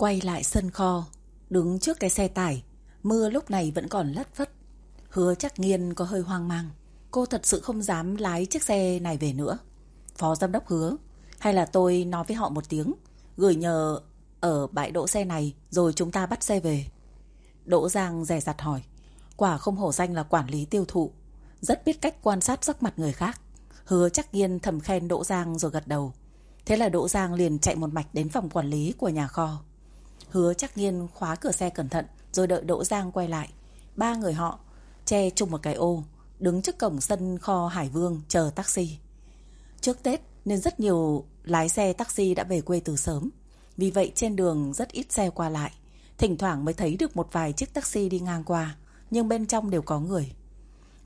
Quay lại sân kho, đứng trước cái xe tải, mưa lúc này vẫn còn lất phất. Hứa chắc nghiên có hơi hoang mang. Cô thật sự không dám lái chiếc xe này về nữa. Phó giám đốc hứa, hay là tôi nói với họ một tiếng, gửi nhờ ở bãi đỗ xe này rồi chúng ta bắt xe về. Đỗ Giang rè rặt hỏi, quả không hổ danh là quản lý tiêu thụ, rất biết cách quan sát sắc mặt người khác. Hứa chắc nghiên thầm khen Đỗ Giang rồi gật đầu. Thế là Đỗ Giang liền chạy một mạch đến phòng quản lý của nhà kho. Hứa chắc nghiên khóa cửa xe cẩn thận rồi đợi Đỗ Giang quay lại. Ba người họ che chung một cái ô, đứng trước cổng sân kho Hải Vương chờ taxi. Trước Tết nên rất nhiều lái xe taxi đã về quê từ sớm. Vì vậy trên đường rất ít xe qua lại. Thỉnh thoảng mới thấy được một vài chiếc taxi đi ngang qua, nhưng bên trong đều có người.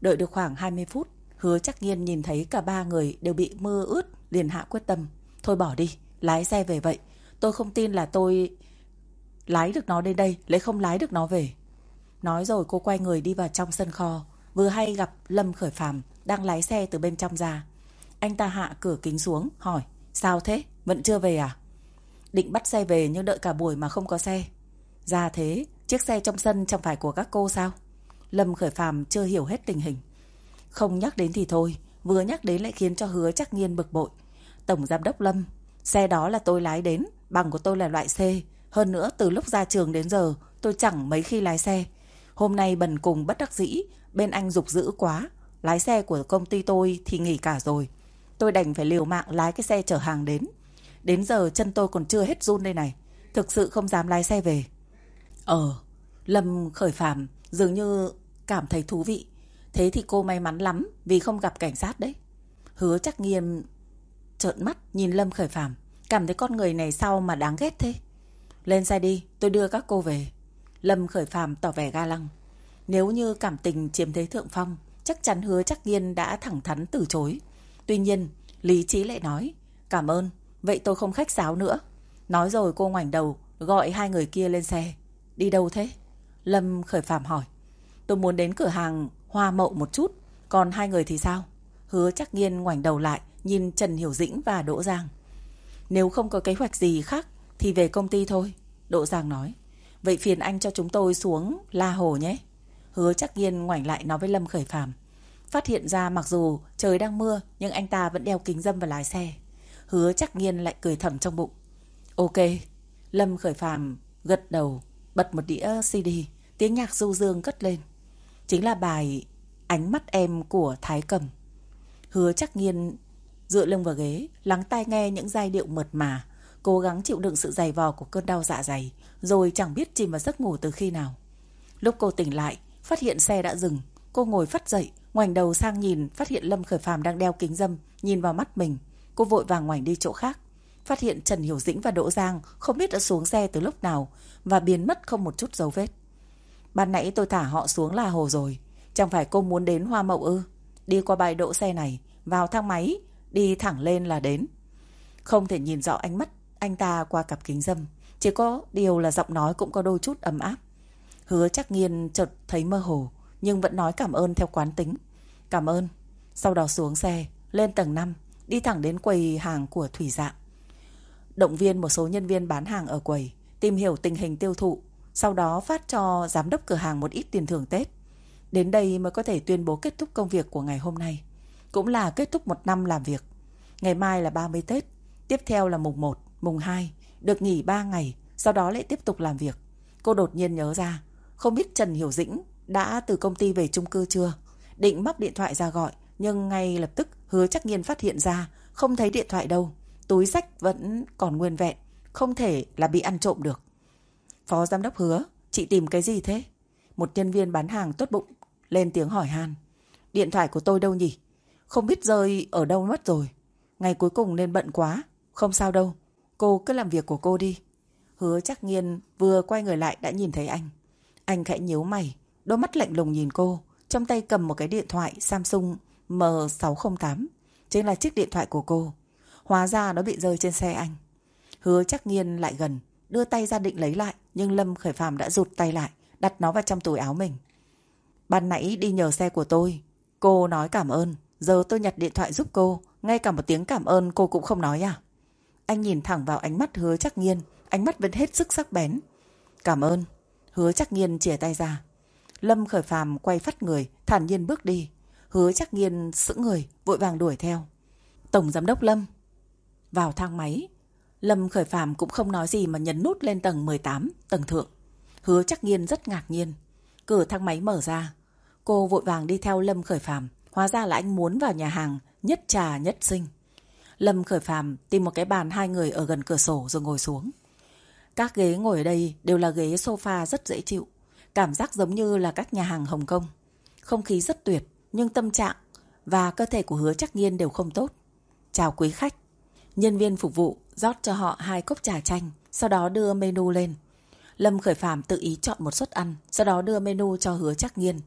Đợi được khoảng 20 phút, hứa chắc nghiên nhìn thấy cả ba người đều bị mưa ướt, liền hạ quyết tâm. Thôi bỏ đi, lái xe về vậy. Tôi không tin là tôi lái được nó đến đây, lấy không lái được nó về. Nói rồi cô quay người đi vào trong sân kho, vừa hay gặp Lâm Khởi Phàm đang lái xe từ bên trong ra. Anh ta hạ cửa kính xuống, hỏi, sao thế, vẫn chưa về à? Định bắt xe về nhưng đợi cả buổi mà không có xe. Ra thế, chiếc xe trong sân chẳng phải của các cô sao? Lâm Khởi Phàm chưa hiểu hết tình hình. Không nhắc đến thì thôi, vừa nhắc đến lại khiến cho hứa chắc nghiên bực bội. Tổng Giám đốc Lâm, xe đó là tôi lái đến, bằng của tôi là loại C. Hơn nữa từ lúc ra trường đến giờ tôi chẳng mấy khi lái xe. Hôm nay bần cùng bất đắc dĩ, bên anh dục dữ quá. Lái xe của công ty tôi thì nghỉ cả rồi. Tôi đành phải liều mạng lái cái xe chở hàng đến. Đến giờ chân tôi còn chưa hết run đây này. Thực sự không dám lái xe về. Ờ, Lâm khởi phàm dường như cảm thấy thú vị. Thế thì cô may mắn lắm vì không gặp cảnh sát đấy. Hứa chắc nghiêm trợn mắt nhìn Lâm khởi phàm Cảm thấy con người này sao mà đáng ghét thế. Lên xe đi, tôi đưa các cô về. Lâm khởi phàm tỏ vẻ ga lăng. Nếu như cảm tình chiếm thế thượng phong, chắc chắn hứa chắc nghiên đã thẳng thắn từ chối. Tuy nhiên, lý trí lại nói, cảm ơn, vậy tôi không khách sáo nữa. Nói rồi cô ngoảnh đầu, gọi hai người kia lên xe. Đi đâu thế? Lâm khởi phàm hỏi. Tôi muốn đến cửa hàng hoa mậu một chút, còn hai người thì sao? Hứa chắc nghiên ngoảnh đầu lại, nhìn Trần Hiểu Dĩnh và Đỗ Giang. Nếu không có kế hoạch gì khác, thì về công ty thôi. Đỗ Giang nói. Vậy phiền anh cho chúng tôi xuống La Hồ nhé. Hứa chắc nhiên ngoảnh lại nói với Lâm khởi phàm. Phát hiện ra mặc dù trời đang mưa nhưng anh ta vẫn đeo kính dâm và lái xe. Hứa chắc nhiên lại cười thầm trong bụng. Ok. Lâm khởi phàm gật đầu, bật một đĩa CD. Tiếng nhạc du dương cất lên. Chính là bài Ánh mắt em của Thái Cầm. Hứa chắc nghiên dựa lưng vào ghế, lắng tai nghe những giai điệu mượt mà, cố gắng chịu đựng sự dày vò của cơn đau dạ dày, rồi chẳng biết chìm vào giấc ngủ từ khi nào. Lúc cô tỉnh lại, phát hiện xe đã dừng, cô ngồi phát dậy, ngoảnh đầu sang nhìn, phát hiện Lâm Khởi Phàm đang đeo kính dâm, nhìn vào mắt mình. Cô vội vàng ngoảnh đi chỗ khác, phát hiện Trần Hiểu Dĩnh và Đỗ Giang không biết đã xuống xe từ lúc nào và biến mất không một chút dấu vết. Ban nãy tôi thả họ xuống là hồ rồi, chẳng phải cô muốn đến Hoa Mậu ư? Đi qua bãi đỗ xe này, vào thang máy, đi thẳng lên là đến. Không thể nhìn rõ ánh mắt anh ta qua cặp kính dâm, chỉ có điều là giọng nói cũng có đôi chút ấm áp. Hứa chắc nghiên chợt thấy mơ hồ, nhưng vẫn nói cảm ơn theo quán tính. Cảm ơn. Sau đó xuống xe, lên tầng 5, đi thẳng đến quầy hàng của Thủy Dạng. Động viên một số nhân viên bán hàng ở quầy, tìm hiểu tình hình tiêu thụ, sau đó phát cho giám đốc cửa hàng một ít tiền thưởng Tết. Đến đây mới có thể tuyên bố kết thúc công việc của ngày hôm nay. Cũng là kết thúc một năm làm việc. Ngày mai là 30 Tết, tiếp theo là mùng 1, mùng 2, được nghỉ 3 ngày, sau đó lại tiếp tục làm việc. Cô đột nhiên nhớ ra, không biết Trần Hiểu Dĩnh đã từ công ty về chung cư chưa? Định móc điện thoại ra gọi, nhưng ngay lập tức hứa chắc nhiên phát hiện ra không thấy điện thoại đâu. Túi sách vẫn còn nguyên vẹn, không thể là bị ăn trộm được. Phó giám đốc hứa, chị tìm cái gì thế? Một nhân viên bán hàng tốt bụng, lên tiếng hỏi han. Điện thoại của tôi đâu nhỉ? Không biết rơi ở đâu mất rồi. Ngày cuối cùng nên bận quá. Không sao đâu. Cô cứ làm việc của cô đi. Hứa chắc nghiên vừa quay người lại đã nhìn thấy anh. Anh khẽ nhíu mày, đôi mắt lạnh lùng nhìn cô. Trong tay cầm một cái điện thoại Samsung M608. Chính là chiếc điện thoại của cô. Hóa ra nó bị rơi trên xe anh. Hứa chắc nghiên lại gần, đưa tay ra định lấy lại. Nhưng Lâm Khởi Phàm đã rụt tay lại, đặt nó vào trong túi áo mình. Ban nãy đi nhờ xe của tôi. Cô nói cảm ơn. Giờ tôi nhặt điện thoại giúp cô. Ngay cả một tiếng cảm ơn cô cũng không nói à? Anh nhìn thẳng vào ánh mắt hứa chắc nghiên. ánh mắt vẫn hết sức sắc bén. Cảm ơn. Hứa chắc nghiên chìa tay ra. Lâm khởi phàm quay phát người, thản nhiên bước đi. Hứa chắc nghiên sững người, vội vàng đuổi theo. Tổng giám đốc Lâm. Vào thang máy. Lâm khởi phàm cũng không nói gì mà nhấn nút lên tầng 18, tầng thượng. Hứa chắc nghiên rất ngạc nhiên. Cửa thang máy mở ra. Cô vội vàng đi theo Lâm khởi phàm. Hóa ra là anh muốn vào nhà hàng nhất trà nhất sinh. Lâm khởi phàm tìm một cái bàn hai người ở gần cửa sổ rồi ngồi xuống. Các ghế ngồi ở đây đều là ghế sofa rất dễ chịu. Cảm giác giống như là các nhà hàng Hồng Kông. Không khí rất tuyệt, nhưng tâm trạng và cơ thể của hứa chắc nhiên đều không tốt. Chào quý khách. Nhân viên phục vụ rót cho họ hai cốc trà chanh, sau đó đưa menu lên. Lâm Khởi Phạm tự ý chọn một suất ăn, sau đó đưa menu cho hứa chắc nghiên.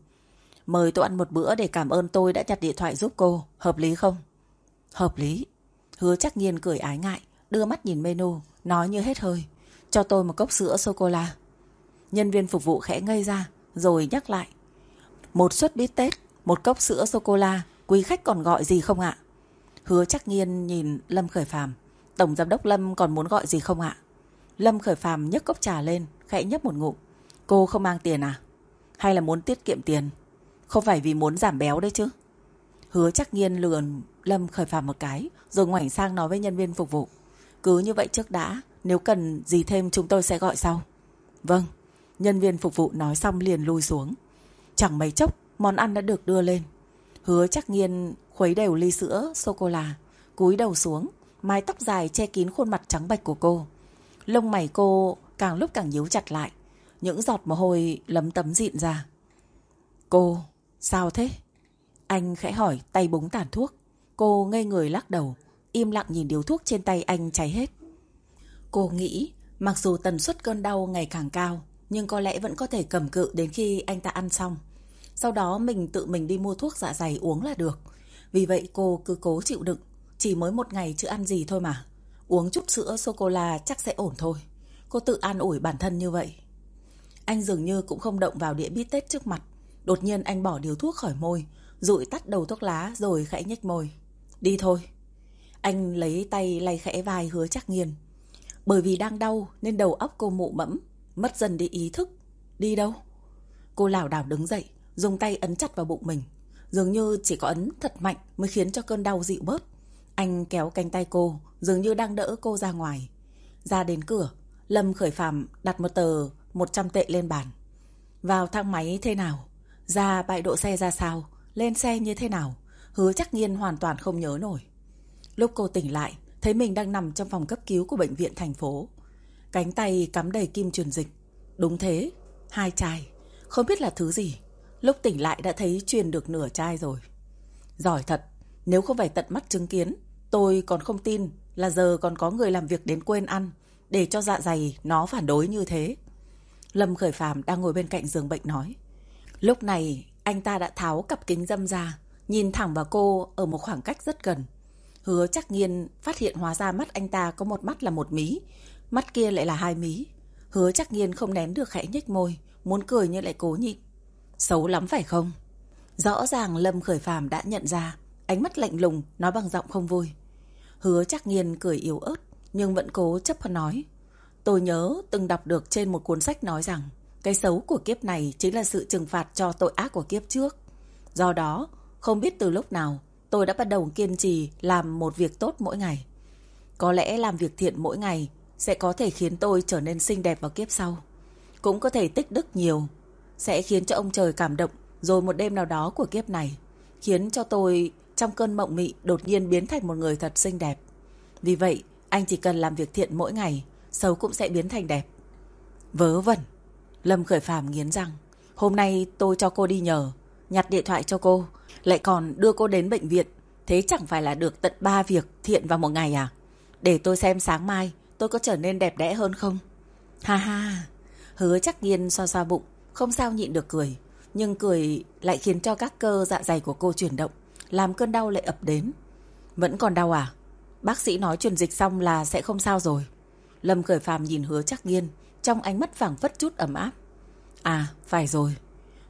Mời tôi ăn một bữa để cảm ơn tôi đã nhặt điện thoại giúp cô, hợp lý không? Hợp lý. Hứa chắc nhiên cười ái ngại, đưa mắt nhìn menu, nói như hết hơi. Cho tôi một cốc sữa sô-cô-la. Nhân viên phục vụ khẽ ngây ra, rồi nhắc lại. Một suất bít tết, một cốc sữa sô-cô-la, quý khách còn gọi gì không ạ? Hứa chắc nhiên nhìn Lâm Khởi Phàm Tổng giám đốc Lâm còn muốn gọi gì không ạ? Lâm Khởi Phàm nhấc cốc trà lên, khẽ nhấp một ngụm. Cô không mang tiền à? Hay là muốn tiết kiệm tiền? Không phải vì muốn giảm béo đấy chứ? Hứa chắc nhiên lườn Lâm Khởi Phàm một cái, rồi ngoảnh sang nói với nhân viên phục vụ. Cứ như vậy trước đã, nếu cần gì thêm chúng tôi sẽ gọi sau. Vâng, nhân viên phục vụ nói xong liền lui xuống. Chẳng mấy chốc, món ăn đã được đưa lên. Hứa chắc nghiên khuấy đều ly sữa, sô-cô-la, cúi đầu xuống, mái tóc dài che kín khuôn mặt trắng bạch của cô. Lông mày cô càng lúc càng nhíu chặt lại, những giọt mồ hôi lấm tấm dịn ra. Cô, sao thế? Anh khẽ hỏi tay búng tàn thuốc. Cô ngây người lắc đầu, im lặng nhìn điếu thuốc trên tay anh cháy hết. Cô nghĩ, mặc dù tần suất cơn đau ngày càng cao, nhưng có lẽ vẫn có thể cầm cự đến khi anh ta ăn xong. Sau đó mình tự mình đi mua thuốc dạ dày uống là được. Vì vậy cô cứ cố chịu đựng, chỉ mới một ngày chưa ăn gì thôi mà. Uống chút sữa sô-cô-la chắc sẽ ổn thôi. Cô tự an ủi bản thân như vậy. Anh dường như cũng không động vào đĩa bít tết trước mặt. Đột nhiên anh bỏ điều thuốc khỏi môi, rụi tắt đầu thuốc lá rồi khẽ nhếch môi. Đi thôi. Anh lấy tay lay khẽ vai hứa chắc nghiền. Bởi vì đang đau nên đầu óc cô mụ mẫm, mất dần đi ý thức. Đi đâu? Cô lảo đảo đứng dậy, dùng tay ấn chặt vào bụng mình. Dường như chỉ có ấn thật mạnh mới khiến cho cơn đau dịu bớt. Anh kéo cánh tay cô, dường như đang đỡ cô ra ngoài. Ra đến cửa, Lâm khởi phàm đặt một tờ 100 tệ lên bàn. Vào thang máy thế nào? Ra bãi độ xe ra sao? Lên xe như thế nào? Hứa chắc nhiên hoàn toàn không nhớ nổi. Lúc cô tỉnh lại, thấy mình đang nằm trong phòng cấp cứu của bệnh viện thành phố. Cánh tay cắm đầy kim truyền dịch. Đúng thế, hai chai. Không biết là thứ gì. Lúc tỉnh lại đã thấy truyền được nửa chai rồi. Giỏi thật, nếu không phải tận mắt chứng kiến, tôi còn không tin là giờ còn có người làm việc đến quên ăn, để cho dạ dày nó phản đối như thế. Lâm Khởi Phàm đang ngồi bên cạnh giường bệnh nói. Lúc này, anh ta đã tháo cặp kính dâm ra, nhìn thẳng vào cô ở một khoảng cách rất gần. Hứa chắc nghiên phát hiện hóa ra mắt anh ta có một mắt là một mí, mắt kia lại là hai mí. Hứa chắc nghiên không nén được khẽ nhếch môi, muốn cười nhưng lại cố nhịn. Xấu lắm phải không? Rõ ràng Lâm Khởi Phàm đã nhận ra, ánh mắt lạnh lùng, nói bằng giọng không vui. Hứa chắc nghiên cười yếu ớt, nhưng vẫn cố chấp hơn nói. Tôi nhớ từng đọc được trên một cuốn sách nói rằng, cái xấu của kiếp này chính là sự trừng phạt cho tội ác của kiếp trước. Do đó, không biết từ lúc nào, tôi đã bắt đầu kiên trì làm một việc tốt mỗi ngày. Có lẽ làm việc thiện mỗi ngày sẽ có thể khiến tôi trở nên xinh đẹp vào kiếp sau. Cũng có thể tích đức nhiều, sẽ khiến cho ông trời cảm động rồi một đêm nào đó của kiếp này, khiến cho tôi trong cơn mộng mị đột nhiên biến thành một người thật xinh đẹp. Vì vậy, anh chỉ cần làm việc thiện mỗi ngày, xấu cũng sẽ biến thành đẹp. Vớ vẩn. Lâm Khởi Phàm nghiến răng. Hôm nay tôi cho cô đi nhờ, nhặt điện thoại cho cô, lại còn đưa cô đến bệnh viện. Thế chẳng phải là được tận ba việc thiện vào một ngày à? Để tôi xem sáng mai tôi có trở nên đẹp đẽ hơn không? Ha ha, hứa chắc nhiên so so bụng, không sao nhịn được cười. Nhưng cười lại khiến cho các cơ dạ dày của cô chuyển động, làm cơn đau lại ập đến. Vẫn còn đau à? Bác sĩ nói truyền dịch xong là sẽ không sao rồi. Lâm Khởi Phàm nhìn hứa chắc nghiên, trong ánh mắt phảng phất chút ấm áp. À, phải rồi.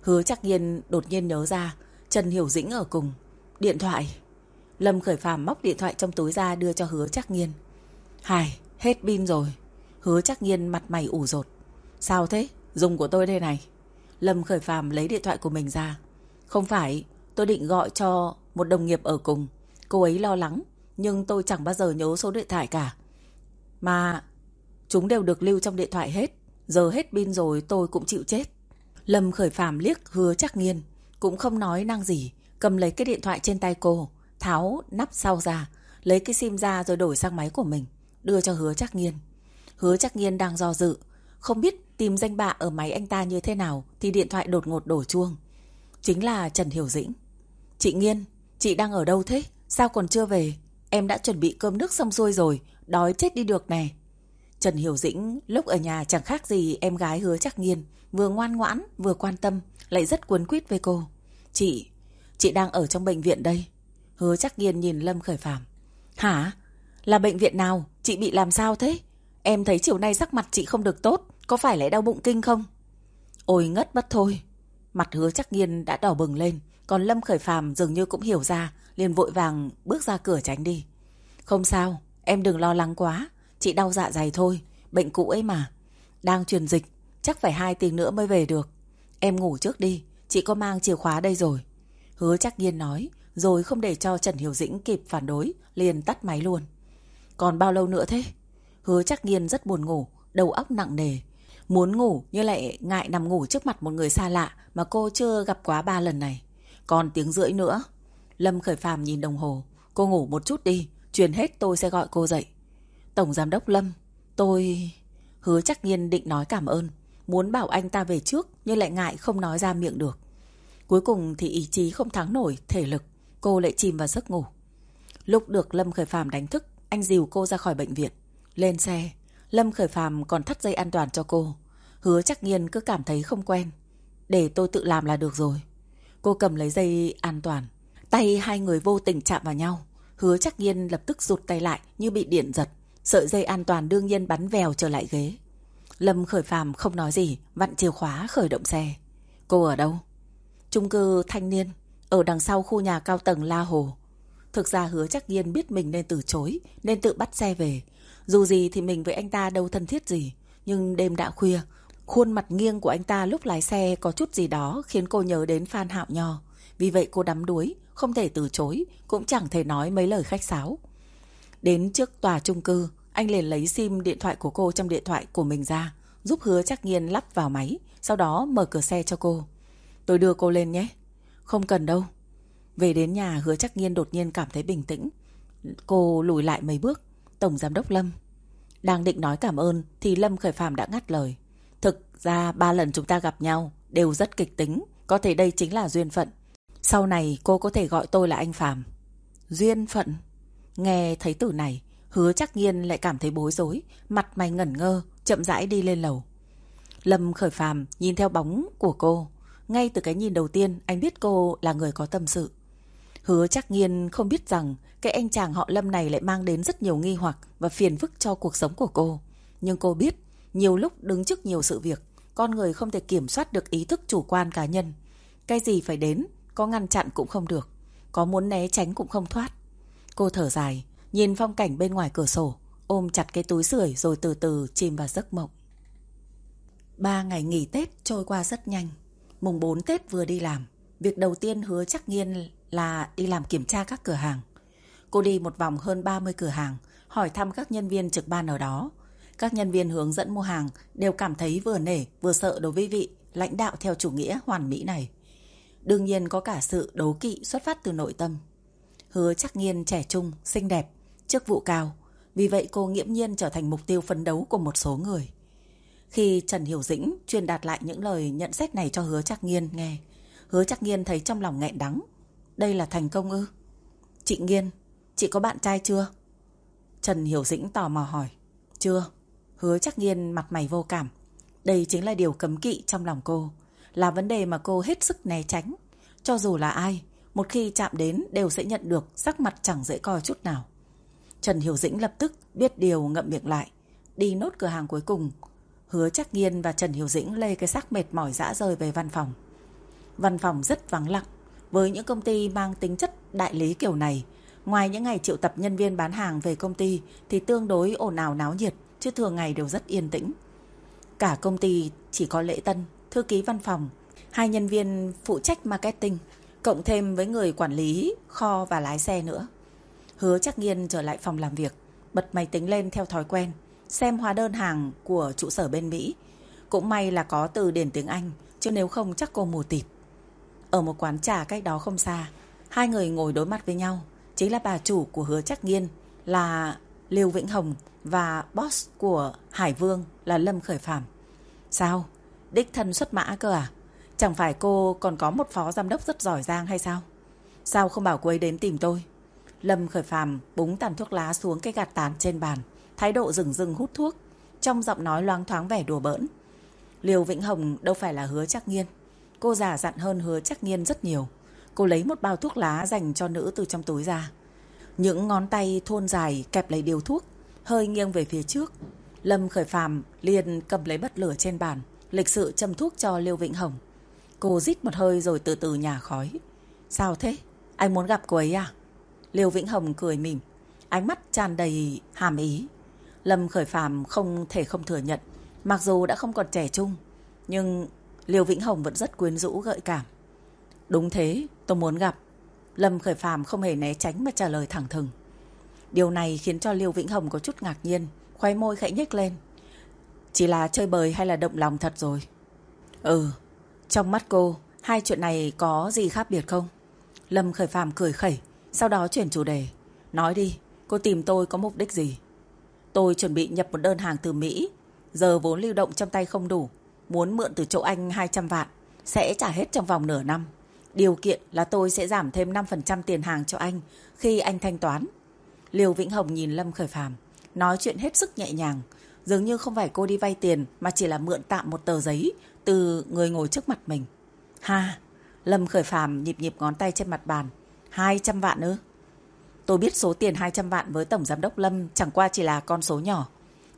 Hứa chắc nghiên đột nhiên nhớ ra, Trần Hiểu Dĩnh ở cùng. Điện thoại. Lâm Khởi Phàm móc điện thoại trong túi ra đưa cho hứa chắc nghiên. Hải, hết pin rồi. Hứa chắc nghiên mặt mày ủ rột. Sao thế? Dùng của tôi đây này. Lâm khởi phàm lấy điện thoại của mình ra. Không phải, tôi định gọi cho một đồng nghiệp ở cùng. Cô ấy lo lắng, nhưng tôi chẳng bao giờ nhớ số điện thoại cả. Mà chúng đều được lưu trong điện thoại hết. Giờ hết pin rồi tôi cũng chịu chết. Lâm khởi phàm liếc hứa chắc nghiên. Cũng không nói năng gì. Cầm lấy cái điện thoại trên tay cô. Tháo nắp sau ra. Lấy cái sim ra rồi đổi sang máy của mình. Đưa cho hứa chắc nghiên. Hứa chắc nghiên đang do dự. Không biết tìm danh bạ ở máy anh ta như thế nào thì điện thoại đột ngột đổ chuông. Chính là Trần Hiểu Dĩnh. Chị Nghiên, chị đang ở đâu thế? Sao còn chưa về? Em đã chuẩn bị cơm nước xong xuôi rồi, đói chết đi được nè. Trần Hiểu Dĩnh lúc ở nhà chẳng khác gì em gái hứa chắc nghiên, vừa ngoan ngoãn, vừa quan tâm, lại rất cuốn quýt với cô. Chị, chị đang ở trong bệnh viện đây. Hứa chắc nghiên nhìn Lâm Khởi Phạm. Hả? Là bệnh viện nào? Chị bị làm sao thế? Em thấy chiều nay sắc mặt chị không được tốt, có phải lại đau bụng kinh không? Ôi ngất mất thôi. Mặt hứa chắc nghiên đã đỏ bừng lên, còn Lâm Khởi Phàm dường như cũng hiểu ra, liền vội vàng bước ra cửa tránh đi. Không sao, em đừng lo lắng quá, chị đau dạ dày thôi, bệnh cũ ấy mà. Đang truyền dịch, chắc phải hai tiếng nữa mới về được. Em ngủ trước đi, chị có mang chìa khóa đây rồi. Hứa chắc nhiên nói, rồi không để cho Trần Hiểu Dĩnh kịp phản đối, liền tắt máy luôn. Còn bao lâu nữa thế? Hứa chắc nhiên rất buồn ngủ, đầu óc nặng nề. Muốn ngủ nhưng lại ngại nằm ngủ trước mặt một người xa lạ mà cô chưa gặp quá ba lần này. Còn tiếng rưỡi nữa. Lâm Khởi Phàm nhìn đồng hồ. Cô ngủ một chút đi, truyền hết tôi sẽ gọi cô dậy. Tổng Giám đốc Lâm, tôi... Hứa chắc nhiên định nói cảm ơn. Muốn bảo anh ta về trước nhưng lại ngại không nói ra miệng được. Cuối cùng thì ý chí không thắng nổi, thể lực. Cô lại chìm vào giấc ngủ. Lúc được Lâm Khởi Phàm đánh thức, anh dìu cô ra khỏi bệnh viện. Lên xe, Lâm Khởi Phàm còn thắt dây an toàn cho cô. Hứa chắc nhiên cứ cảm thấy không quen. Để tôi tự làm là được rồi. Cô cầm lấy dây an toàn. Tay hai người vô tình chạm vào nhau. Hứa chắc nhiên lập tức rụt tay lại như bị điện giật. Sợi dây an toàn đương nhiên bắn vèo trở lại ghế. Lâm khởi phàm không nói gì, vặn chìa khóa khởi động xe. Cô ở đâu? Trung cư thanh niên, ở đằng sau khu nhà cao tầng La Hồ. Thực ra hứa chắc nhiên biết mình nên từ chối, nên tự bắt xe về. Dù gì thì mình với anh ta đâu thân thiết gì. Nhưng đêm đã khuya, Khuôn mặt nghiêng của anh ta lúc lái xe có chút gì đó khiến cô nhớ đến Phan Hạo Nho. Vì vậy cô đắm đuối, không thể từ chối, cũng chẳng thể nói mấy lời khách sáo. Đến trước tòa trung cư, anh liền lấy sim điện thoại của cô trong điện thoại của mình ra, giúp hứa chắc nghiên lắp vào máy, sau đó mở cửa xe cho cô. Tôi đưa cô lên nhé. Không cần đâu. Về đến nhà hứa chắc nghiên đột nhiên cảm thấy bình tĩnh. Cô lùi lại mấy bước. Tổng Giám đốc Lâm. Đang định nói cảm ơn thì Lâm Khởi Phạm đã ngắt lời. Thực ra ba lần chúng ta gặp nhau đều rất kịch tính, có thể đây chính là duyên phận. Sau này cô có thể gọi tôi là anh Phạm. Duyên phận? Nghe thấy từ này, hứa chắc nghiên lại cảm thấy bối rối, mặt mày ngẩn ngơ, chậm rãi đi lên lầu. Lâm khởi phàm nhìn theo bóng của cô. Ngay từ cái nhìn đầu tiên, anh biết cô là người có tâm sự. Hứa chắc nghiên không biết rằng cái anh chàng họ Lâm này lại mang đến rất nhiều nghi hoặc và phiền phức cho cuộc sống của cô. Nhưng cô biết nhiều lúc đứng trước nhiều sự việc, con người không thể kiểm soát được ý thức chủ quan cá nhân. Cái gì phải đến, có ngăn chặn cũng không được, có muốn né tránh cũng không thoát. Cô thở dài, nhìn phong cảnh bên ngoài cửa sổ, ôm chặt cái túi sưởi rồi từ từ chìm vào giấc mộng. Ba ngày nghỉ Tết trôi qua rất nhanh. Mùng 4 Tết vừa đi làm, việc đầu tiên hứa chắc nghiên là đi làm kiểm tra các cửa hàng. Cô đi một vòng hơn 30 cửa hàng, hỏi thăm các nhân viên trực ban ở đó, các nhân viên hướng dẫn mua hàng đều cảm thấy vừa nể vừa sợ đối với vị lãnh đạo theo chủ nghĩa hoàn mỹ này. Đương nhiên có cả sự đấu kỵ xuất phát từ nội tâm. Hứa chắc nghiên trẻ trung, xinh đẹp, chức vụ cao. Vì vậy cô nghiễm nhiên trở thành mục tiêu phấn đấu của một số người. Khi Trần Hiểu Dĩnh truyền đạt lại những lời nhận xét này cho hứa chắc nghiên nghe, hứa chắc nghiên thấy trong lòng nghẹn đắng. Đây là thành công ư? Chị Nghiên, chị có bạn trai chưa? Trần Hiểu Dĩnh tò mò hỏi. Chưa. Hứa chắc nghiên mặt mày vô cảm. Đây chính là điều cấm kỵ trong lòng cô. Là vấn đề mà cô hết sức né tránh. Cho dù là ai, một khi chạm đến đều sẽ nhận được sắc mặt chẳng dễ coi chút nào. Trần Hiểu Dĩnh lập tức biết điều ngậm miệng lại. Đi nốt cửa hàng cuối cùng. Hứa chắc nghiên và Trần Hiểu Dĩnh lê cái xác mệt mỏi dã rời về văn phòng. Văn phòng rất vắng lặng. Với những công ty mang tính chất đại lý kiểu này, ngoài những ngày triệu tập nhân viên bán hàng về công ty thì tương đối ồn ào náo nhiệt chứ thường ngày đều rất yên tĩnh. Cả công ty chỉ có lễ tân, thư ký văn phòng, hai nhân viên phụ trách marketing, cộng thêm với người quản lý, kho và lái xe nữa. Hứa chắc nghiên trở lại phòng làm việc, bật máy tính lên theo thói quen, xem hóa đơn hàng của trụ sở bên Mỹ. Cũng may là có từ điển tiếng Anh, chứ nếu không chắc cô mù tịt. Ở một quán trà cách đó không xa, hai người ngồi đối mặt với nhau, chính là bà chủ của hứa chắc nghiên là Lưu Vĩnh Hồng và boss của Hải Vương là Lâm Khởi Phạm. Sao? Đích thân xuất mã cơ à? Chẳng phải cô còn có một phó giám đốc rất giỏi giang hay sao? Sao không bảo cô ấy đến tìm tôi? Lâm Khởi phàm búng tàn thuốc lá xuống cái gạt tàn trên bàn, thái độ rừng rừng hút thuốc, trong giọng nói loang thoáng vẻ đùa bỡn. Liêu Vĩnh Hồng đâu phải là hứa chắc nghiên. Cô già dặn hơn hứa chắc nghiên rất nhiều. Cô lấy một bao thuốc lá dành cho nữ từ trong túi ra. Những ngón tay thôn dài kẹp lấy điều thuốc, hơi nghiêng về phía trước. Lâm Khởi phàm liền cầm lấy bật lửa trên bàn, lịch sự châm thuốc cho Liêu Vĩnh Hồng. Cô rít một hơi rồi từ từ nhả khói. Sao thế? Anh muốn gặp cô ấy à? Liêu Vĩnh Hồng cười mỉm, ánh mắt tràn đầy hàm ý. Lâm Khởi Phạm không thể không thừa nhận, mặc dù đã không còn trẻ trung, nhưng Liêu Vĩnh Hồng vẫn rất quyến rũ gợi cảm. Đúng thế, tôi muốn gặp. Lâm Khởi Phạm không hề né tránh mà trả lời thẳng thừng. Điều này khiến cho Liêu Vĩnh Hồng có chút ngạc nhiên, khoái môi khẽ nhếch lên. Chỉ là chơi bời hay là động lòng thật rồi? Ừ, trong mắt cô, hai chuyện này có gì khác biệt không? Lâm Khởi Phạm cười khẩy, sau đó chuyển chủ đề. Nói đi, cô tìm tôi có mục đích gì? Tôi chuẩn bị nhập một đơn hàng từ Mỹ. Giờ vốn lưu động trong tay không đủ. Muốn mượn từ chỗ anh 200 vạn. Sẽ trả hết trong vòng nửa năm. Điều kiện là tôi sẽ giảm thêm 5% tiền hàng cho anh khi anh thanh toán. liều Vĩnh Hồng nhìn Lâm Khởi Phàm nói chuyện hết sức nhẹ nhàng. Dường như không phải cô đi vay tiền mà chỉ là mượn tạm một tờ giấy từ người ngồi trước mặt mình. Ha! Lâm Khởi Phàm nhịp nhịp ngón tay trên mặt bàn. 200 vạn ư? Tôi biết số tiền 200 vạn với Tổng Giám đốc Lâm chẳng qua chỉ là con số nhỏ.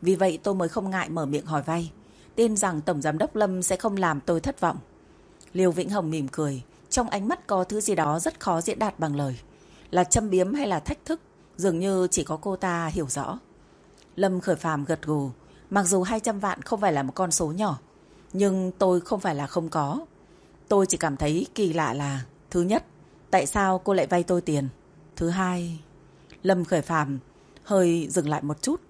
Vì vậy tôi mới không ngại mở miệng hỏi vay. Tin rằng Tổng Giám đốc Lâm sẽ không làm tôi thất vọng. Liêu Vĩnh Hồng mỉm cười. Trong ánh mắt có thứ gì đó rất khó diễn đạt bằng lời. Là châm biếm hay là thách thức, dường như chỉ có cô ta hiểu rõ. Lâm khởi phàm gật gù. Mặc dù 200 vạn không phải là một con số nhỏ, nhưng tôi không phải là không có. Tôi chỉ cảm thấy kỳ lạ là Thứ nhất, tại sao cô lại vay tôi tiền? Thứ hai, Lâm khởi phàm hơi dừng lại một chút.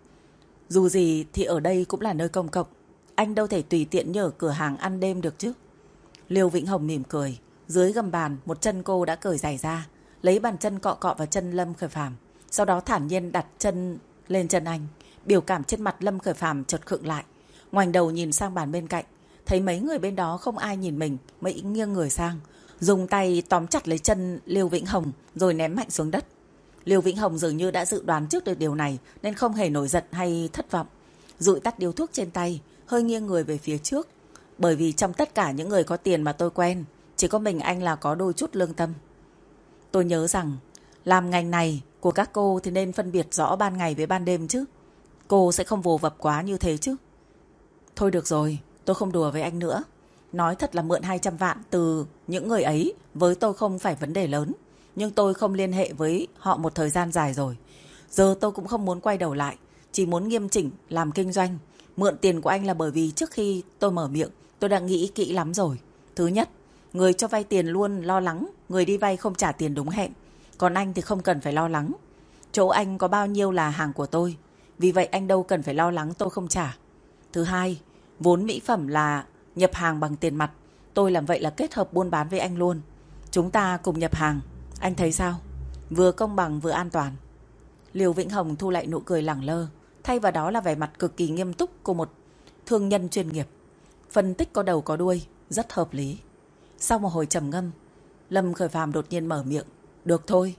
Dù gì thì ở đây cũng là nơi công cộng. Anh đâu thể tùy tiện nhờ cửa hàng ăn đêm được chứ. Liêu Vĩnh Hồng mỉm cười. Dưới gầm bàn, một chân cô đã cởi giày ra, lấy bàn chân cọ cọ vào chân Lâm Khởi Phàm, sau đó thản nhiên đặt chân lên chân anh. Biểu cảm trên mặt Lâm Khởi Phàm chợt khựng lại, ngoảnh đầu nhìn sang bàn bên cạnh, thấy mấy người bên đó không ai nhìn mình, mới nghiêng người sang, dùng tay tóm chặt lấy chân Liêu Vĩnh Hồng rồi ném mạnh xuống đất. Liêu Vĩnh Hồng dường như đã dự đoán trước được điều này nên không hề nổi giận hay thất vọng. Rụi tắt điếu thuốc trên tay, hơi nghiêng người về phía trước. Bởi vì trong tất cả những người có tiền mà tôi quen, chỉ có mình anh là có đôi chút lương tâm. Tôi nhớ rằng, làm ngành này của các cô thì nên phân biệt rõ ban ngày với ban đêm chứ. Cô sẽ không vồ vập quá như thế chứ. Thôi được rồi, tôi không đùa với anh nữa. Nói thật là mượn 200 vạn từ những người ấy với tôi không phải vấn đề lớn. Nhưng tôi không liên hệ với họ một thời gian dài rồi. Giờ tôi cũng không muốn quay đầu lại. Chỉ muốn nghiêm chỉnh làm kinh doanh. Mượn tiền của anh là bởi vì trước khi tôi mở miệng tôi đã nghĩ kỹ lắm rồi. Thứ nhất, Người cho vay tiền luôn lo lắng, người đi vay không trả tiền đúng hẹn. Còn anh thì không cần phải lo lắng. Chỗ anh có bao nhiêu là hàng của tôi. Vì vậy anh đâu cần phải lo lắng tôi không trả. Thứ hai, vốn mỹ phẩm là nhập hàng bằng tiền mặt. Tôi làm vậy là kết hợp buôn bán với anh luôn. Chúng ta cùng nhập hàng. Anh thấy sao? Vừa công bằng vừa an toàn. Liều Vĩnh Hồng thu lại nụ cười lẳng lơ. Thay vào đó là vẻ mặt cực kỳ nghiêm túc của một thương nhân chuyên nghiệp. Phân tích có đầu có đuôi, rất hợp lý. Sau một hồi trầm ngâm, Lâm Khởi Phàm đột nhiên mở miệng. Được thôi.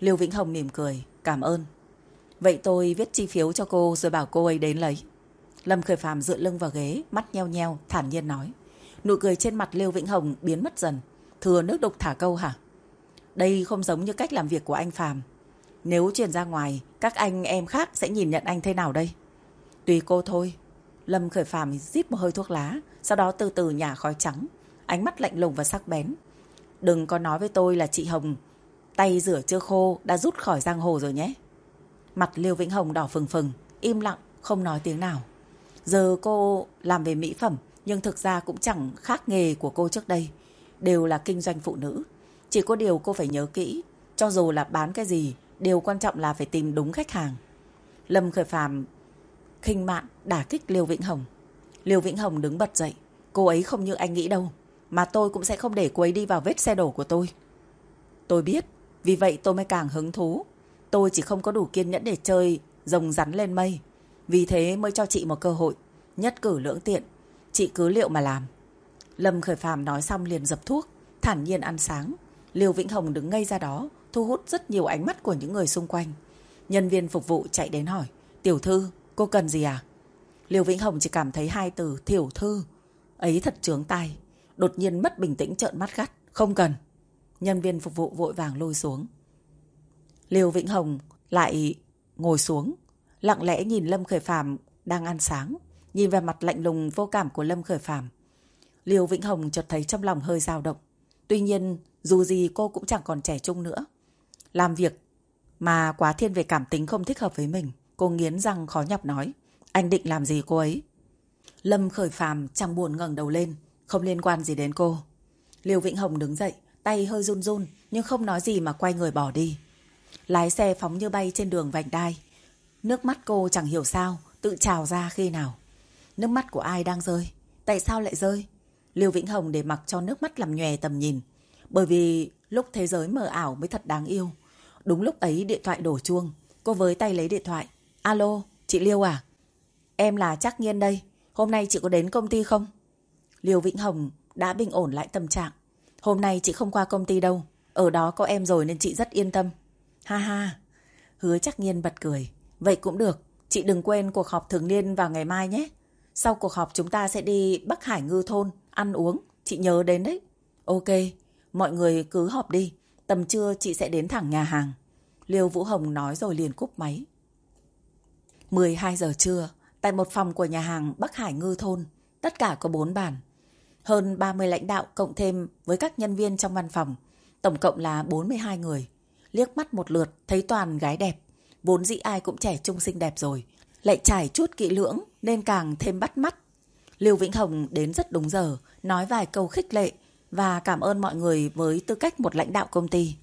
liều Vĩnh Hồng mỉm cười. Cảm ơn. Vậy tôi viết chi phiếu cho cô rồi bảo cô ấy đến lấy. Lâm Khởi Phàm dựa lưng vào ghế, mắt nheo nheo, thản nhiên nói. Nụ cười trên mặt Lưu Vĩnh Hồng biến mất dần. Thừa nước đục thả câu hả? Đây không giống như cách làm việc của anh Phàm. Nếu truyền ra ngoài, các anh em khác sẽ nhìn nhận anh thế nào đây? Tùy cô thôi. Lâm Khởi Phàm rít một hơi thuốc lá, sau đó từ từ nhả khói trắng, ánh mắt lạnh lùng và sắc bén. Đừng có nói với tôi là chị Hồng, tay rửa chưa khô đã rút khỏi giang hồ rồi nhé. Mặt Liêu Vĩnh Hồng đỏ phừng phừng, im lặng, không nói tiếng nào. Giờ cô làm về mỹ phẩm, nhưng thực ra cũng chẳng khác nghề của cô trước đây. Đều là kinh doanh phụ nữ. Chỉ có điều cô phải nhớ kỹ, cho dù là bán cái gì, điều quan trọng là phải tìm đúng khách hàng. Lâm Khởi Phàm khinh mạn đả kích Liêu Vĩnh Hồng. Liêu Vĩnh Hồng đứng bật dậy. Cô ấy không như anh nghĩ đâu. Mà tôi cũng sẽ không để cô ấy đi vào vết xe đổ của tôi. Tôi biết. Vì vậy tôi mới càng hứng thú. Tôi chỉ không có đủ kiên nhẫn để chơi rồng rắn lên mây. Vì thế mới cho chị một cơ hội. Nhất cử lưỡng tiện. Chị cứ liệu mà làm. Lâm Khởi Phàm nói xong liền dập thuốc. Thản nhiên ăn sáng. Liêu Vĩnh Hồng đứng ngay ra đó. Thu hút rất nhiều ánh mắt của những người xung quanh. Nhân viên phục vụ chạy đến hỏi. Tiểu thư, cô cần gì à? Liêu Vĩnh Hồng chỉ cảm thấy hai từ tiểu thư. Ấy thật trướng tai. Đột nhiên mất bình tĩnh trợn mắt gắt. Không cần. Nhân viên phục vụ vội vàng lôi xuống. Liêu Vĩnh Hồng lại ngồi xuống. Lặng lẽ nhìn Lâm Khởi Phàm đang ăn sáng. Nhìn về mặt lạnh lùng vô cảm của Lâm Khởi Phàm Liêu Vĩnh Hồng chợt thấy trong lòng hơi dao động. Tuy nhiên, dù gì cô cũng chẳng còn trẻ trung nữa. Làm việc mà quá thiên về cảm tính không thích hợp với mình. Cô nghiến răng khó nhọc nói. Anh định làm gì cô ấy? Lâm khởi phàm chẳng buồn ngẩng đầu lên. Không liên quan gì đến cô. Liêu Vĩnh Hồng đứng dậy. Tay hơi run run. Nhưng không nói gì mà quay người bỏ đi. Lái xe phóng như bay trên đường vành đai. Nước mắt cô chẳng hiểu sao. Tự trào ra khi nào. Nước mắt của ai đang rơi? Tại sao lại rơi? Liêu Vĩnh Hồng để mặc cho nước mắt làm nhòe tầm nhìn. Bởi vì lúc thế giới mờ ảo mới thật đáng yêu. Đúng lúc ấy điện thoại đổ chuông. Cô với tay lấy điện thoại. Alo, chị Liêu à? Em là Trác Nhiên đây. Hôm nay chị có đến công ty không? Liêu Vĩnh Hồng đã bình ổn lại tâm trạng. Hôm nay chị không qua công ty đâu. Ở đó có em rồi nên chị rất yên tâm. Ha ha. Hứa Trác Nhiên bật cười. Vậy cũng được. Chị đừng quên cuộc họp thường niên vào ngày mai nhé. Sau cuộc họp chúng ta sẽ đi Bắc Hải Ngư Thôn, ăn uống. Chị nhớ đến đấy. Ok, mọi người cứ họp đi. Tầm trưa chị sẽ đến thẳng nhà hàng. Liêu Vũ Hồng nói rồi liền cúp máy. 12 giờ trưa, tại một phòng của nhà hàng Bắc Hải Ngư Thôn, tất cả có 4 bàn. Hơn 30 lãnh đạo cộng thêm với các nhân viên trong văn phòng, tổng cộng là 42 người. Liếc mắt một lượt thấy toàn gái đẹp, vốn dĩ ai cũng trẻ trung xinh đẹp rồi, lại trải chút kỹ lưỡng nên càng thêm bắt mắt. Lưu Vĩnh Hồng đến rất đúng giờ, nói vài câu khích lệ và cảm ơn mọi người với tư cách một lãnh đạo công ty.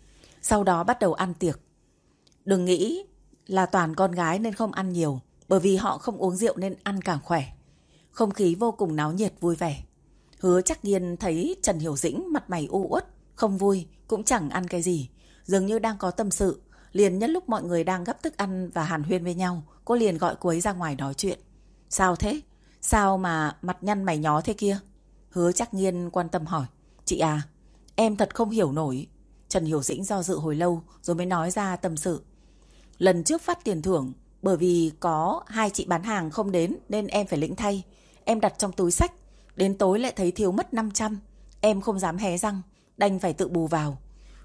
Sau đó bắt đầu ăn tiệc. Đừng nghĩ là toàn con gái nên không ăn nhiều, bởi vì họ không uống rượu nên ăn càng khỏe. Không khí vô cùng náo nhiệt vui vẻ. Hứa chắc nhiên thấy Trần Hiểu Dĩnh mặt mày u uất, không vui, cũng chẳng ăn cái gì. Dường như đang có tâm sự, liền nhân lúc mọi người đang gấp thức ăn và hàn huyên với nhau, cô liền gọi cô ấy ra ngoài nói chuyện. Sao thế? Sao mà mặt nhăn mày nhó thế kia? Hứa chắc nghiên quan tâm hỏi. Chị à, em thật không hiểu nổi. Trần Hiểu Dĩnh do dự hồi lâu rồi mới nói ra tâm sự. Lần trước phát tiền thưởng, bởi vì có hai chị bán hàng không đến nên em phải lĩnh thay. Em đặt trong túi sách, đến tối lại thấy thiếu mất 500. Em không dám hé răng, đành phải tự bù vào.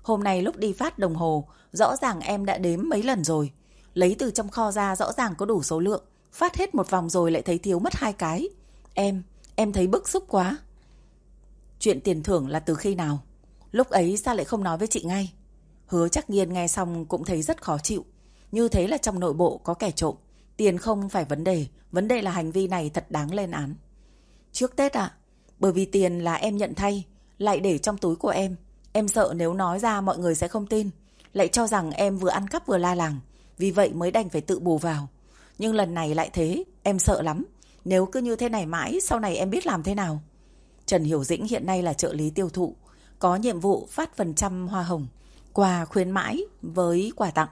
Hôm nay lúc đi phát đồng hồ, rõ ràng em đã đếm mấy lần rồi. Lấy từ trong kho ra rõ ràng có đủ số lượng. Phát hết một vòng rồi lại thấy thiếu mất hai cái. Em, em thấy bức xúc quá. Chuyện tiền thưởng là từ khi nào? Lúc ấy sao lại không nói với chị ngay? Hứa chắc nghiên nghe xong cũng thấy rất khó chịu. Như thế là trong nội bộ có kẻ trộm. Tiền không phải vấn đề, vấn đề là hành vi này thật đáng lên án. Trước Tết ạ, bởi vì tiền là em nhận thay, lại để trong túi của em. Em sợ nếu nói ra mọi người sẽ không tin, lại cho rằng em vừa ăn cắp vừa la làng. Vì vậy mới đành phải tự bù vào. Nhưng lần này lại thế, em sợ lắm. Nếu cứ như thế này mãi, sau này em biết làm thế nào? Trần Hiểu Dĩnh hiện nay là trợ lý tiêu thụ, có nhiệm vụ phát phần trăm hoa hồng, quà khuyến mãi với quà tặng.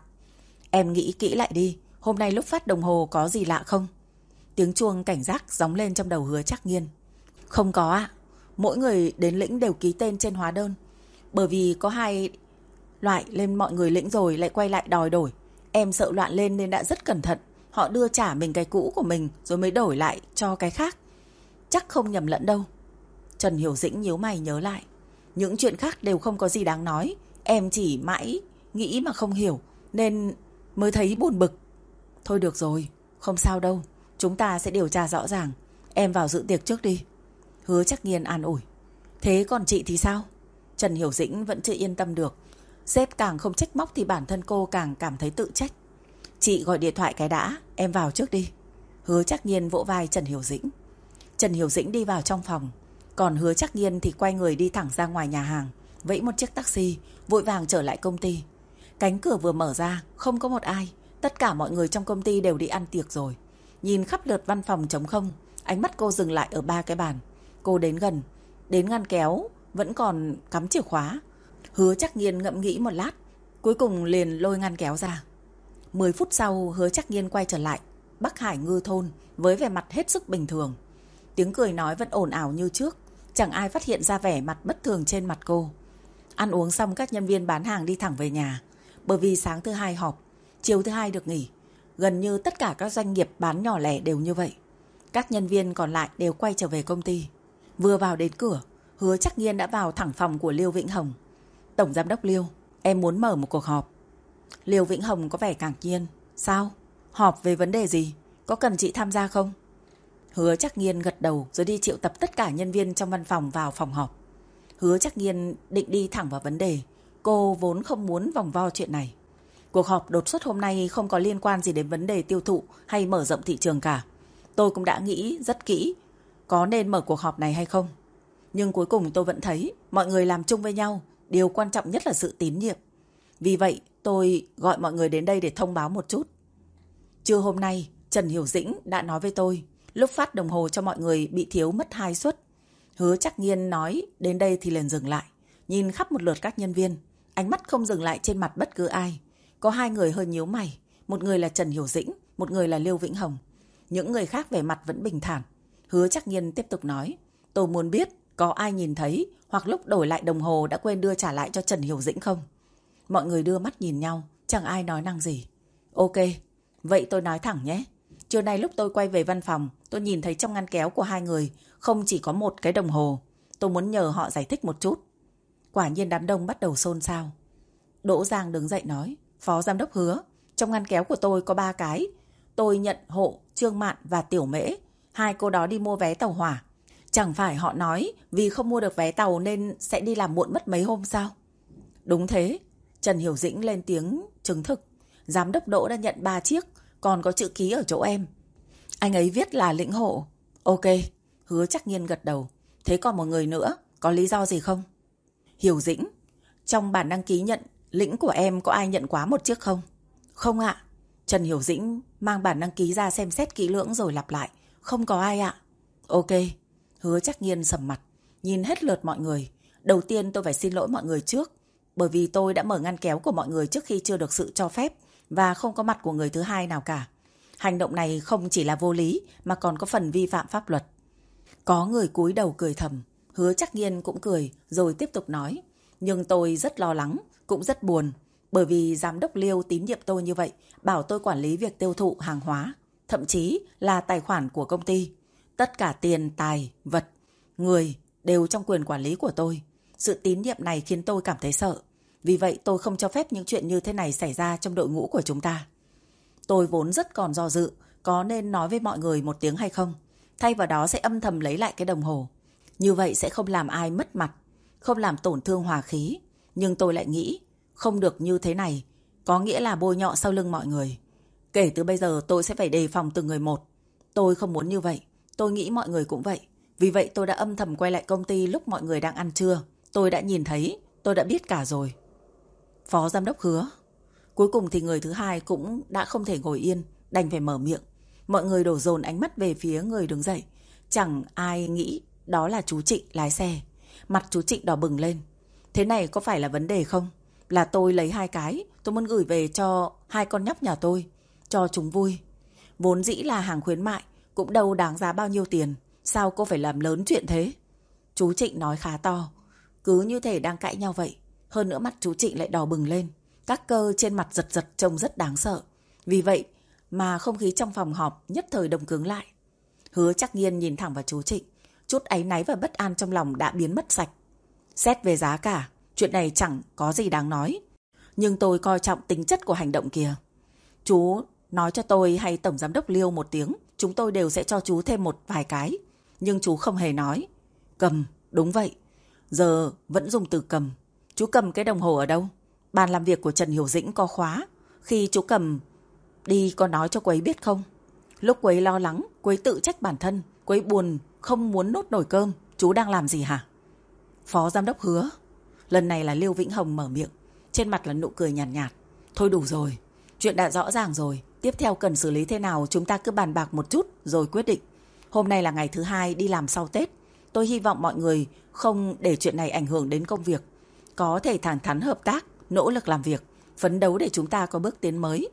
Em nghĩ kỹ lại đi, hôm nay lúc phát đồng hồ có gì lạ không? Tiếng chuông cảnh giác gióng lên trong đầu hứa chắc nghiên. Không có ạ, mỗi người đến lĩnh đều ký tên trên hóa đơn. Bởi vì có hai loại lên mọi người lĩnh rồi lại quay lại đòi đổi. Em sợ loạn lên nên đã rất cẩn thận. Họ đưa trả mình cái cũ của mình rồi mới đổi lại cho cái khác. Chắc không nhầm lẫn đâu. Trần Hiểu Dĩnh nhíu mày nhớ lại. Những chuyện khác đều không có gì đáng nói. Em chỉ mãi nghĩ mà không hiểu nên mới thấy buồn bực. Thôi được rồi, không sao đâu. Chúng ta sẽ điều tra rõ ràng. Em vào dự tiệc trước đi. Hứa chắc nghiên an ủi. Thế còn chị thì sao? Trần Hiểu Dĩnh vẫn chưa yên tâm được. Sếp càng không trách móc thì bản thân cô càng cảm thấy tự trách. Chị gọi điện thoại cái đã, em vào trước đi. Hứa chắc nhiên vỗ vai Trần Hiểu Dĩnh. Trần Hiểu Dĩnh đi vào trong phòng. Còn hứa chắc nhiên thì quay người đi thẳng ra ngoài nhà hàng. Vẫy một chiếc taxi, vội vàng trở lại công ty. Cánh cửa vừa mở ra, không có một ai. Tất cả mọi người trong công ty đều đi ăn tiệc rồi. Nhìn khắp lượt văn phòng trống không, ánh mắt cô dừng lại ở ba cái bàn. Cô đến gần, đến ngăn kéo, vẫn còn cắm chìa khóa. Hứa chắc nhiên ngậm nghĩ một lát, cuối cùng liền lôi ngăn kéo ra. 10 phút sau, hứa chắc nhiên quay trở lại, Bắc Hải ngư thôn, với vẻ mặt hết sức bình thường. Tiếng cười nói vẫn ồn ào như trước, chẳng ai phát hiện ra vẻ mặt bất thường trên mặt cô. Ăn uống xong các nhân viên bán hàng đi thẳng về nhà, bởi vì sáng thứ hai họp, chiều thứ hai được nghỉ. Gần như tất cả các doanh nghiệp bán nhỏ lẻ đều như vậy. Các nhân viên còn lại đều quay trở về công ty. Vừa vào đến cửa, hứa chắc nhiên đã vào thẳng phòng của Liêu Vĩnh Hồng. Tổng giám đốc Liêu, em muốn mở một cuộc họp. Liêu Vĩnh Hồng có vẻ càng nhiên. Sao? Họp về vấn đề gì? Có cần chị tham gia không? Hứa chắc nghiên gật đầu rồi đi triệu tập tất cả nhân viên trong văn phòng vào phòng họp. Hứa chắc nghiên định đi thẳng vào vấn đề. Cô vốn không muốn vòng vo chuyện này. Cuộc họp đột xuất hôm nay không có liên quan gì đến vấn đề tiêu thụ hay mở rộng thị trường cả. Tôi cũng đã nghĩ rất kỹ có nên mở cuộc họp này hay không. Nhưng cuối cùng tôi vẫn thấy mọi người làm chung với nhau, điều quan trọng nhất là sự tín nhiệm. Vì vậy tôi gọi mọi người đến đây để thông báo một chút. Trưa hôm nay, Trần Hiểu Dĩnh đã nói với tôi, lúc phát đồng hồ cho mọi người bị thiếu mất hai suất. Hứa chắc nhiên nói đến đây thì liền dừng lại, nhìn khắp một lượt các nhân viên, ánh mắt không dừng lại trên mặt bất cứ ai. Có hai người hơi nhíu mày, một người là Trần Hiểu Dĩnh, một người là Liêu Vĩnh Hồng. Những người khác vẻ mặt vẫn bình thản. Hứa chắc nhiên tiếp tục nói, tôi muốn biết có ai nhìn thấy hoặc lúc đổi lại đồng hồ đã quên đưa trả lại cho Trần Hiểu Dĩnh không? Mọi người đưa mắt nhìn nhau, chẳng ai nói năng gì. Ok, vậy tôi nói thẳng nhé. Trưa nay lúc tôi quay về văn phòng, tôi nhìn thấy trong ngăn kéo của hai người không chỉ có một cái đồng hồ. Tôi muốn nhờ họ giải thích một chút. Quả nhiên đám đông bắt đầu xôn xao. Đỗ Giang đứng dậy nói, Phó Giám đốc hứa, trong ngăn kéo của tôi có ba cái. Tôi nhận hộ Trương Mạn và Tiểu Mễ. Hai cô đó đi mua vé tàu hỏa. Chẳng phải họ nói vì không mua được vé tàu nên sẽ đi làm muộn mất mấy hôm sao? Đúng thế, Trần Hiểu Dĩnh lên tiếng chứng thực. Giám đốc Đỗ đã nhận 3 chiếc, còn có chữ ký ở chỗ em. Anh ấy viết là lĩnh hộ. Ok, hứa chắc nhiên gật đầu. Thế còn một người nữa, có lý do gì không? Hiểu Dĩnh, trong bản đăng ký nhận lĩnh của em có ai nhận quá một chiếc không? Không ạ. Trần Hiểu Dĩnh mang bản đăng ký ra xem xét kỹ lưỡng rồi lặp lại. Không có ai ạ. Ok, hứa chắc nhiên sầm mặt, nhìn hết lượt mọi người. Đầu tiên tôi phải xin lỗi mọi người trước bởi vì tôi đã mở ngăn kéo của mọi người trước khi chưa được sự cho phép và không có mặt của người thứ hai nào cả. Hành động này không chỉ là vô lý mà còn có phần vi phạm pháp luật. Có người cúi đầu cười thầm, hứa chắc nhiên cũng cười rồi tiếp tục nói. Nhưng tôi rất lo lắng, cũng rất buồn bởi vì giám đốc Liêu tín nhiệm tôi như vậy, bảo tôi quản lý việc tiêu thụ hàng hóa, thậm chí là tài khoản của công ty. Tất cả tiền, tài, vật, người đều trong quyền quản lý của tôi. Sự tín nhiệm này khiến tôi cảm thấy sợ. Vì vậy tôi không cho phép những chuyện như thế này xảy ra trong đội ngũ của chúng ta. Tôi vốn rất còn do dự, có nên nói với mọi người một tiếng hay không? Thay vào đó sẽ âm thầm lấy lại cái đồng hồ. Như vậy sẽ không làm ai mất mặt, không làm tổn thương hòa khí. Nhưng tôi lại nghĩ, không được như thế này, có nghĩa là bôi nhọ sau lưng mọi người. Kể từ bây giờ tôi sẽ phải đề phòng từng người một. Tôi không muốn như vậy, tôi nghĩ mọi người cũng vậy. Vì vậy tôi đã âm thầm quay lại công ty lúc mọi người đang ăn trưa. Tôi đã nhìn thấy, tôi đã biết cả rồi. Phó giám đốc hứa. Cuối cùng thì người thứ hai cũng đã không thể ngồi yên, đành phải mở miệng. Mọi người đổ dồn ánh mắt về phía người đứng dậy. Chẳng ai nghĩ đó là chú Trịnh lái xe. Mặt chú Trịnh đỏ bừng lên. Thế này có phải là vấn đề không? Là tôi lấy hai cái, tôi muốn gửi về cho hai con nhóc nhà tôi. Cho chúng vui. Vốn dĩ là hàng khuyến mại, cũng đâu đáng giá bao nhiêu tiền. Sao cô phải làm lớn chuyện thế? Chú Trịnh nói khá to. Cứ như thể đang cãi nhau vậy. Hơn nữa mắt chú Trịnh lại đỏ bừng lên. Các cơ trên mặt giật giật trông rất đáng sợ. Vì vậy mà không khí trong phòng họp nhất thời đồng cứng lại. Hứa chắc nghiên nhìn thẳng vào chú Trịnh. Chút áy náy và bất an trong lòng đã biến mất sạch. Xét về giá cả, chuyện này chẳng có gì đáng nói. Nhưng tôi coi trọng tính chất của hành động kia. Chú nói cho tôi hay Tổng Giám đốc Liêu một tiếng, chúng tôi đều sẽ cho chú thêm một vài cái. Nhưng chú không hề nói. Cầm, đúng vậy. Giờ vẫn dùng từ cầm. Chú cầm cái đồng hồ ở đâu? Bàn làm việc của Trần Hiểu Dĩnh có khóa. Khi chú cầm đi có nói cho cô ấy biết không? Lúc quấy lo lắng, quấy tự trách bản thân, quấy buồn, không muốn nốt nổi cơm, chú đang làm gì hả? Phó giám đốc hứa. Lần này là Lưu Vĩnh Hồng mở miệng, trên mặt là nụ cười nhàn nhạt, nhạt. Thôi đủ rồi, chuyện đã rõ ràng rồi, tiếp theo cần xử lý thế nào chúng ta cứ bàn bạc một chút rồi quyết định. Hôm nay là ngày thứ hai đi làm sau Tết, tôi hy vọng mọi người không để chuyện này ảnh hưởng đến công việc. Có thể thẳng thắn hợp tác, nỗ lực làm việc, phấn đấu để chúng ta có bước tiến mới.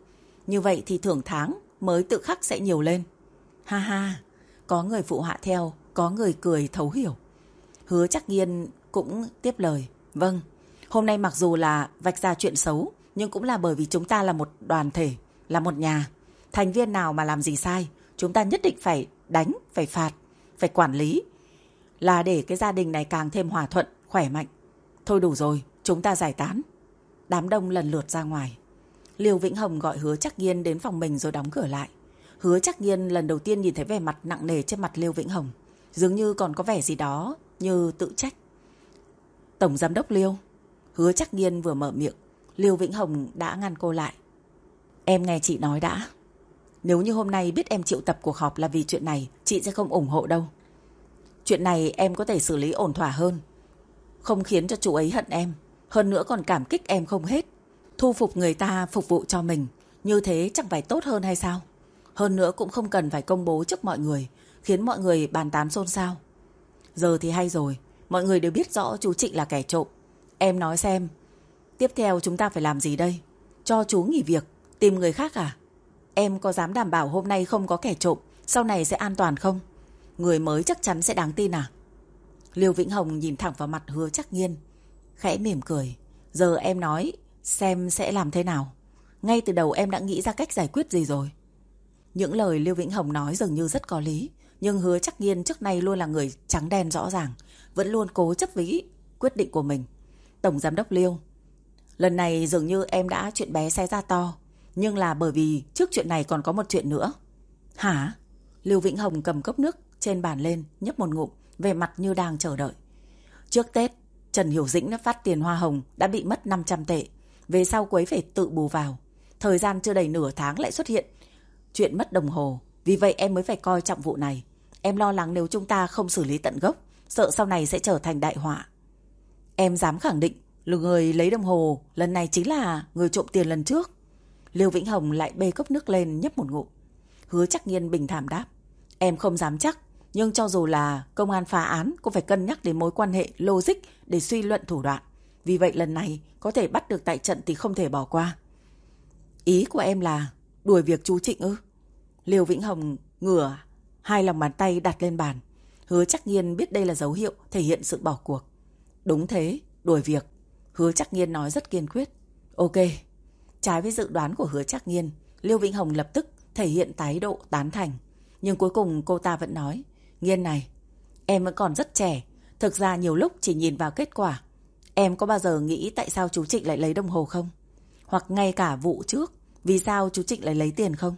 Như vậy thì thưởng tháng mới tự khắc sẽ nhiều lên. Ha ha, có người phụ họa theo, có người cười thấu hiểu. Hứa chắc nghiên cũng tiếp lời. Vâng, hôm nay mặc dù là vạch ra chuyện xấu, nhưng cũng là bởi vì chúng ta là một đoàn thể, là một nhà. Thành viên nào mà làm gì sai, chúng ta nhất định phải đánh, phải phạt, phải quản lý. Là để cái gia đình này càng thêm hòa thuận, khỏe mạnh. Thôi đủ rồi, chúng ta giải tán. Đám đông lần lượt ra ngoài. Liêu Vĩnh Hồng gọi hứa chắc nghiên đến phòng mình rồi đóng cửa lại. Hứa chắc nghiên lần đầu tiên nhìn thấy vẻ mặt nặng nề trên mặt Liêu Vĩnh Hồng. Dường như còn có vẻ gì đó như tự trách. Tổng giám đốc Liêu. Hứa chắc nghiên vừa mở miệng. Liêu Vĩnh Hồng đã ngăn cô lại. Em nghe chị nói đã. Nếu như hôm nay biết em triệu tập cuộc họp là vì chuyện này, chị sẽ không ủng hộ đâu. Chuyện này em có thể xử lý ổn thỏa hơn. Không khiến cho chú ấy hận em. Hơn nữa còn cảm kích em không hết. Thu phục người ta phục vụ cho mình. Như thế chẳng phải tốt hơn hay sao? Hơn nữa cũng không cần phải công bố trước mọi người. Khiến mọi người bàn tán xôn xao. Giờ thì hay rồi. Mọi người đều biết rõ chú Trịnh là kẻ trộm. Em nói xem. Tiếp theo chúng ta phải làm gì đây? Cho chú nghỉ việc. Tìm người khác à? Em có dám đảm bảo hôm nay không có kẻ trộm. Sau này sẽ an toàn không? Người mới chắc chắn sẽ đáng tin à? Liêu Vĩnh Hồng nhìn thẳng vào mặt hứa chắc nghiên. Khẽ mỉm cười. Giờ em nói, xem sẽ làm thế nào. Ngay từ đầu em đã nghĩ ra cách giải quyết gì rồi. Những lời Liêu Vĩnh Hồng nói dường như rất có lý. Nhưng hứa chắc nghiên trước nay luôn là người trắng đen rõ ràng. Vẫn luôn cố chấp với quyết định của mình. Tổng Giám đốc Liêu. Lần này dường như em đã chuyện bé xé ra to. Nhưng là bởi vì trước chuyện này còn có một chuyện nữa. Hả? Liêu Vĩnh Hồng cầm cốc nước trên bàn lên, nhấp một ngụm, về mặt như đang chờ đợi. Trước Tết, Trần Hiểu Dĩnh đã phát tiền hoa hồng đã bị mất 500 tệ. Về sau quấy phải tự bù vào. Thời gian chưa đầy nửa tháng lại xuất hiện. Chuyện mất đồng hồ. Vì vậy em mới phải coi trọng vụ này. Em lo lắng nếu chúng ta không xử lý tận gốc, sợ sau này sẽ trở thành đại họa. Em dám khẳng định, người lấy đồng hồ lần này chính là người trộm tiền lần trước. Liêu Vĩnh Hồng lại bê cốc nước lên nhấp một ngụm. Hứa chắc nhiên bình thản đáp. Em không dám chắc, nhưng cho dù là công an phá án cũng phải cân nhắc đến mối quan hệ logic để suy luận thủ đoạn. Vì vậy lần này có thể bắt được tại trận thì không thể bỏ qua. Ý của em là đuổi việc chú Trịnh ư? Liêu Vĩnh Hồng ngửa hai lòng bàn tay đặt lên bàn. Hứa chắc nhiên biết đây là dấu hiệu thể hiện sự bỏ cuộc. Đúng thế, đuổi việc. Hứa chắc nhiên nói rất kiên quyết. Ok. Trái với dự đoán của hứa chắc nhiên, Liêu Vĩnh Hồng lập tức thể hiện thái độ tán thành. Nhưng cuối cùng cô ta vẫn nói, Nghiên này, em vẫn còn rất trẻ, thực ra nhiều lúc chỉ nhìn vào kết quả. Em có bao giờ nghĩ tại sao chú Trịnh lại lấy đồng hồ không? Hoặc ngay cả vụ trước, vì sao chú Trịnh lại lấy tiền không?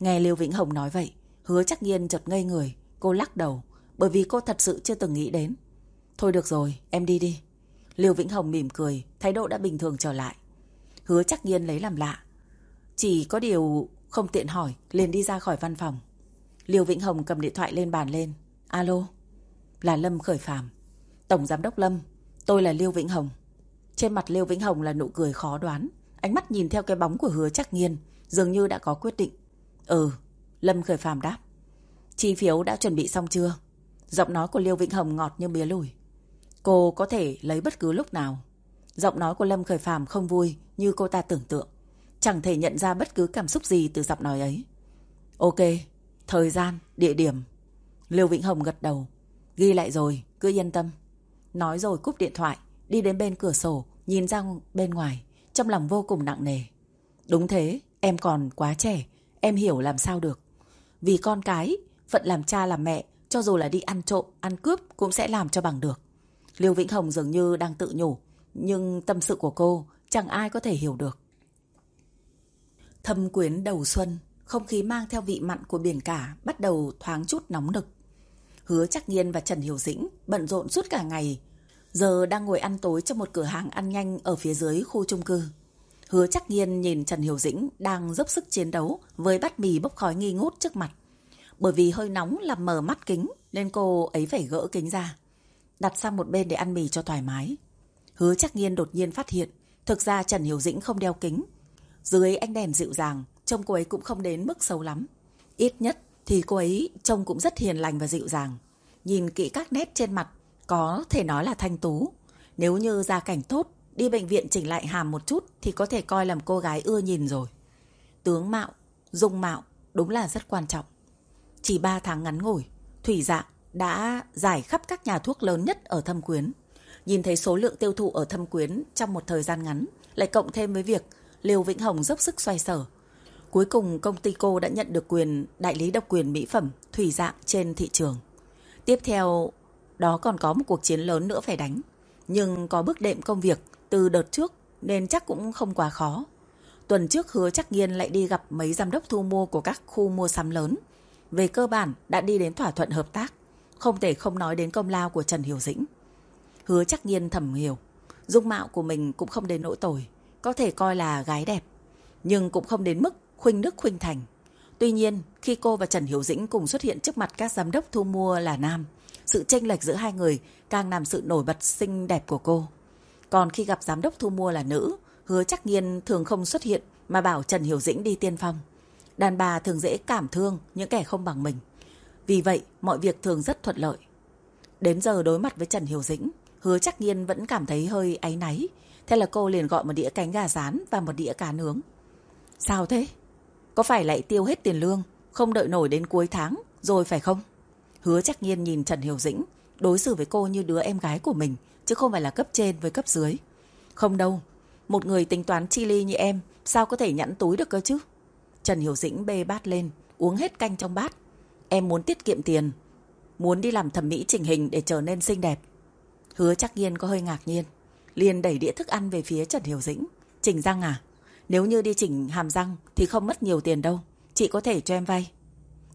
Nghe Liêu Vĩnh Hồng nói vậy, hứa chắc nghiên chợt ngây người, cô lắc đầu, bởi vì cô thật sự chưa từng nghĩ đến. Thôi được rồi, em đi đi. Liêu Vĩnh Hồng mỉm cười, thái độ đã bình thường trở lại. Hứa chắc Nhiên lấy làm lạ. Chỉ có điều không tiện hỏi, liền đi ra khỏi văn phòng. Liêu Vĩnh Hồng cầm điện thoại lên bàn lên. Alo, là Lâm Khởi Phạm. Tổng Giám đốc Lâm, tôi là Liêu Vĩnh Hồng. Trên mặt Liêu Vĩnh Hồng là nụ cười khó đoán. Ánh mắt nhìn theo cái bóng của hứa chắc nghiên, dường như đã có quyết định. Ừ, Lâm Khởi Phạm đáp. Chi phiếu đã chuẩn bị xong chưa? Giọng nói của Liêu Vĩnh Hồng ngọt như bía lùi. Cô có thể lấy bất cứ lúc nào. Giọng nói của Lâm Khởi phàm không vui như cô ta tưởng tượng. Chẳng thể nhận ra bất cứ cảm xúc gì từ giọng nói ấy. Ok, Thời gian, địa điểm. Liêu Vĩnh Hồng gật đầu. Ghi lại rồi, cứ yên tâm. Nói rồi cúp điện thoại, đi đến bên cửa sổ, nhìn ra bên ngoài, trong lòng vô cùng nặng nề. Đúng thế, em còn quá trẻ, em hiểu làm sao được. Vì con cái, phận làm cha làm mẹ, cho dù là đi ăn trộm, ăn cướp cũng sẽ làm cho bằng được. Liêu Vĩnh Hồng dường như đang tự nhủ, nhưng tâm sự của cô chẳng ai có thể hiểu được. Thâm quyến đầu xuân không khí mang theo vị mặn của biển cả bắt đầu thoáng chút nóng nực. Hứa Chắc Nhiên và Trần Hiểu Dĩnh bận rộn suốt cả ngày, giờ đang ngồi ăn tối trong một cửa hàng ăn nhanh ở phía dưới khu chung cư. Hứa chắc nhiên nhìn Trần Hiểu Dĩnh đang dốc sức chiến đấu với bát mì bốc khói nghi ngút trước mặt. Bởi vì hơi nóng làm mờ mắt kính nên cô ấy phải gỡ kính ra. Đặt sang một bên để ăn mì cho thoải mái. Hứa chắc nhiên đột nhiên phát hiện thực ra Trần Hiểu Dĩnh không đeo kính. Dưới ánh đèn dịu dàng trông cô ấy cũng không đến mức xấu lắm. Ít nhất thì cô ấy trông cũng rất hiền lành và dịu dàng. Nhìn kỹ các nét trên mặt có thể nói là thanh tú. Nếu như gia cảnh tốt Đi bệnh viện chỉnh lại hàm một chút thì có thể coi làm cô gái ưa nhìn rồi. Tướng mạo, dung mạo đúng là rất quan trọng. Chỉ 3 tháng ngắn ngủi, Thủy Dạng đã giải khắp các nhà thuốc lớn nhất ở Thâm Quyến. Nhìn thấy số lượng tiêu thụ ở Thâm Quyến trong một thời gian ngắn, lại cộng thêm với việc Liêu Vĩnh Hồng dốc sức xoay sở. Cuối cùng công ty cô đã nhận được quyền đại lý độc quyền mỹ phẩm Thủy Dạng trên thị trường. Tiếp theo đó còn có một cuộc chiến lớn nữa phải đánh. Nhưng có bước đệm công việc từ đợt trước nên chắc cũng không quá khó. Tuần trước hứa chắc nghiên lại đi gặp mấy giám đốc thu mua của các khu mua sắm lớn. Về cơ bản đã đi đến thỏa thuận hợp tác, không thể không nói đến công lao của Trần Hiểu Dĩnh. Hứa chắc nhiên thầm hiểu, dung mạo của mình cũng không đến nỗi tồi, có thể coi là gái đẹp, nhưng cũng không đến mức khuynh đức khuynh thành. Tuy nhiên, khi cô và Trần Hiểu Dĩnh cùng xuất hiện trước mặt các giám đốc thu mua là nam, sự chênh lệch giữa hai người càng làm sự nổi bật xinh đẹp của cô. Còn khi gặp giám đốc thu mua là nữ, hứa chắc nhiên thường không xuất hiện mà bảo Trần Hiểu Dĩnh đi tiên phong. Đàn bà thường dễ cảm thương những kẻ không bằng mình. Vì vậy, mọi việc thường rất thuận lợi. Đến giờ đối mặt với Trần Hiểu Dĩnh, hứa chắc nhiên vẫn cảm thấy hơi áy náy. Thế là cô liền gọi một đĩa cánh gà rán và một đĩa cá nướng. Sao thế? Có phải lại tiêu hết tiền lương, không đợi nổi đến cuối tháng, rồi phải không? Hứa chắc nhiên nhìn Trần Hiểu Dĩnh, đối xử với cô như đứa em gái của mình, chứ không phải là cấp trên với cấp dưới. Không đâu, một người tính toán chi ly như em, sao có thể nhẵn túi được cơ chứ? Trần Hiểu Dĩnh bê bát lên, uống hết canh trong bát. Em muốn tiết kiệm tiền, muốn đi làm thẩm mỹ chỉnh hình để trở nên xinh đẹp. Hứa chắc nhiên có hơi ngạc nhiên, liền đẩy đĩa thức ăn về phía Trần Hiểu Dĩnh. Chỉnh răng à? Nếu như đi chỉnh hàm răng thì không mất nhiều tiền đâu, chị có thể cho em vay.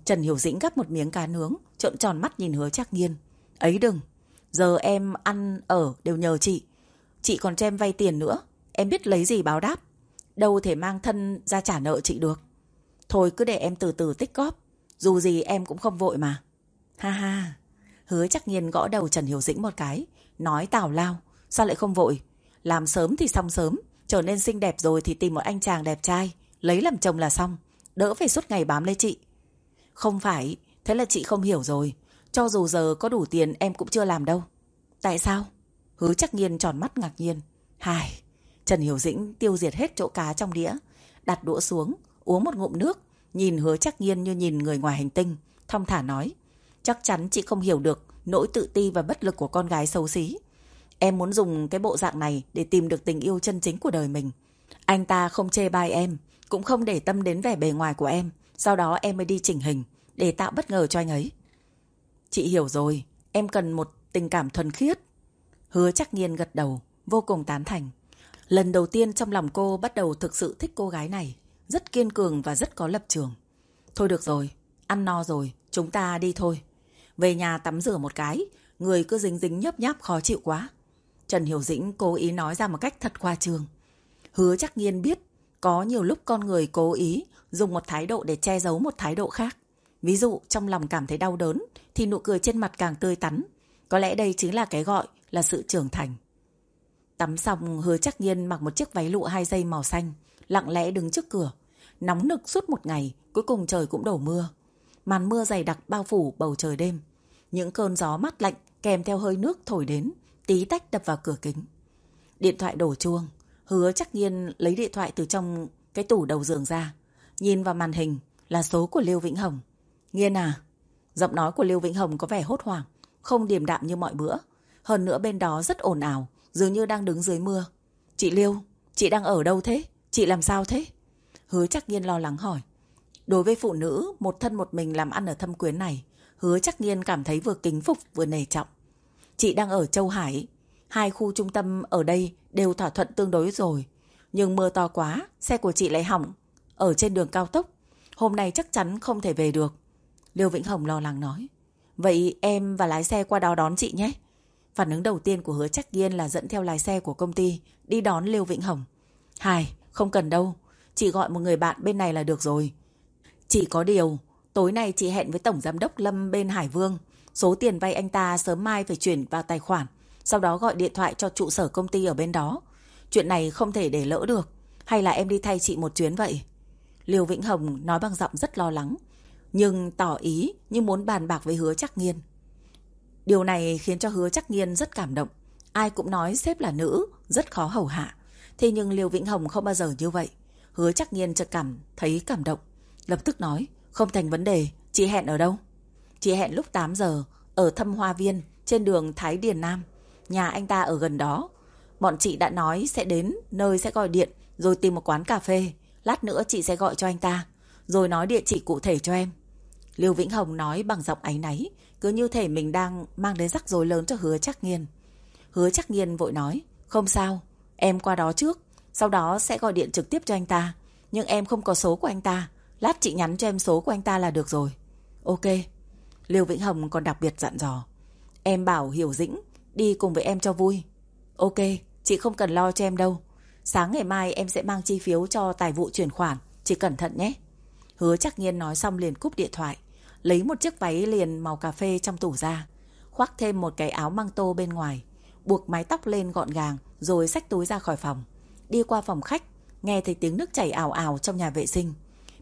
Trần Hiểu Dĩnh gắp một miếng cá nướng, trộn tròn mắt nhìn hứa chắc nhiên. Ấy đừng, Giờ em ăn ở đều nhờ chị. Chị còn cho em vay tiền nữa. Em biết lấy gì báo đáp. Đâu thể mang thân ra trả nợ chị được. Thôi cứ để em từ từ tích góp. Dù gì em cũng không vội mà. Ha ha. Hứa chắc nhiên gõ đầu Trần Hiểu Dĩnh một cái. Nói tào lao. Sao lại không vội? Làm sớm thì xong sớm. Trở nên xinh đẹp rồi thì tìm một anh chàng đẹp trai. Lấy làm chồng là xong. Đỡ phải suốt ngày bám lấy chị. Không phải. Thế là chị không hiểu rồi. Cho dù giờ có đủ tiền em cũng chưa làm đâu. Tại sao? Hứa chắc nhiên tròn mắt ngạc nhiên. Hài, Trần Hiểu Dĩnh tiêu diệt hết chỗ cá trong đĩa. Đặt đũa xuống, uống một ngụm nước. Nhìn hứa chắc nghiên như nhìn người ngoài hành tinh. Thong thả nói. Chắc chắn chị không hiểu được nỗi tự ti và bất lực của con gái xấu xí. Em muốn dùng cái bộ dạng này để tìm được tình yêu chân chính của đời mình. Anh ta không chê bai em, cũng không để tâm đến vẻ bề ngoài của em. Sau đó em mới đi chỉnh hình để tạo bất ngờ cho anh ấy. Chị hiểu rồi, em cần một tình cảm thuần khiết. Hứa chắc nghiên gật đầu, vô cùng tán thành. Lần đầu tiên trong lòng cô bắt đầu thực sự thích cô gái này, rất kiên cường và rất có lập trường. Thôi được rồi, ăn no rồi, chúng ta đi thôi. Về nhà tắm rửa một cái, người cứ dính dính nhấp nháp khó chịu quá. Trần Hiểu Dĩnh cố ý nói ra một cách thật khoa trương. Hứa chắc nghiên biết, có nhiều lúc con người cố ý dùng một thái độ để che giấu một thái độ khác. Ví dụ trong lòng cảm thấy đau đớn thì nụ cười trên mặt càng tươi tắn. Có lẽ đây chính là cái gọi là sự trưởng thành. Tắm xong hứa chắc nhiên mặc một chiếc váy lụa hai dây màu xanh, lặng lẽ đứng trước cửa. Nóng nực suốt một ngày, cuối cùng trời cũng đổ mưa. Màn mưa dày đặc bao phủ bầu trời đêm. Những cơn gió mát lạnh kèm theo hơi nước thổi đến, tí tách đập vào cửa kính. Điện thoại đổ chuông, hứa chắc nhiên lấy điện thoại từ trong cái tủ đầu giường ra. Nhìn vào màn hình là số của Lưu Vĩnh Hồng. Nghiên à? Giọng nói của Lưu Vĩnh Hồng có vẻ hốt hoảng, không điềm đạm như mọi bữa. Hơn nữa bên đó rất ồn ào, dường như đang đứng dưới mưa. Chị Lưu chị đang ở đâu thế? Chị làm sao thế? Hứa chắc nhiên lo lắng hỏi. Đối với phụ nữ, một thân một mình làm ăn ở thâm quyến này, hứa chắc nhiên cảm thấy vừa kính phục vừa nề trọng. Chị đang ở Châu Hải, hai khu trung tâm ở đây đều thỏa thuận tương đối rồi. Nhưng mưa to quá, xe của chị lại hỏng, ở trên đường cao tốc. Hôm nay chắc chắn không thể về được. Liêu Vĩnh Hồng lo lắng nói. Vậy em và lái xe qua đó đón chị nhé. Phản ứng đầu tiên của hứa chắc nghiên là dẫn theo lái xe của công ty đi đón Liêu Vĩnh Hồng. hài Không cần đâu, chị gọi một người bạn bên này là được rồi. Chỉ có điều, tối nay chị hẹn với Tổng Giám đốc Lâm bên Hải Vương. Số tiền vay anh ta sớm mai phải chuyển vào tài khoản, sau đó gọi điện thoại cho trụ sở công ty ở bên đó. Chuyện này không thể để lỡ được, hay là em đi thay chị một chuyến vậy? Liêu Vĩnh Hồng nói bằng giọng rất lo lắng, nhưng tỏ ý như muốn bàn bạc với hứa chắc nghiên. Điều này khiến cho hứa chắc nghiên rất cảm động. Ai cũng nói sếp là nữ, rất khó hầu hạ. Thế nhưng Liêu Vĩnh Hồng không bao giờ như vậy. Hứa chắc nhiên chợt cảm thấy cảm động. Lập tức nói, không thành vấn đề, chị hẹn ở đâu? Chị hẹn lúc 8 giờ, ở thâm hoa viên, trên đường Thái Điền Nam. Nhà anh ta ở gần đó. Bọn chị đã nói sẽ đến nơi sẽ gọi điện, rồi tìm một quán cà phê. Lát nữa chị sẽ gọi cho anh ta, rồi nói địa chỉ cụ thể cho em. Liêu Vĩnh Hồng nói bằng giọng áy náy, cứ như thể mình đang mang đến rắc rối lớn cho hứa chắc nghiên. Hứa chắc nghiên vội nói, không sao, em qua đó trước, sau đó sẽ gọi điện trực tiếp cho anh ta. Nhưng em không có số của anh ta, lát chị nhắn cho em số của anh ta là được rồi. Ok. Liêu Vĩnh Hồng còn đặc biệt dặn dò. Em bảo Hiểu Dĩnh đi cùng với em cho vui. Ok, chị không cần lo cho em đâu. Sáng ngày mai em sẽ mang chi phiếu cho tài vụ chuyển khoản, chị cẩn thận nhé. Hứa chắc nhiên nói xong liền cúp điện thoại, lấy một chiếc váy liền màu cà phê trong tủ ra, khoác thêm một cái áo măng tô bên ngoài, buộc mái tóc lên gọn gàng rồi xách túi ra khỏi phòng. Đi qua phòng khách, nghe thấy tiếng nước chảy ảo ảo trong nhà vệ sinh.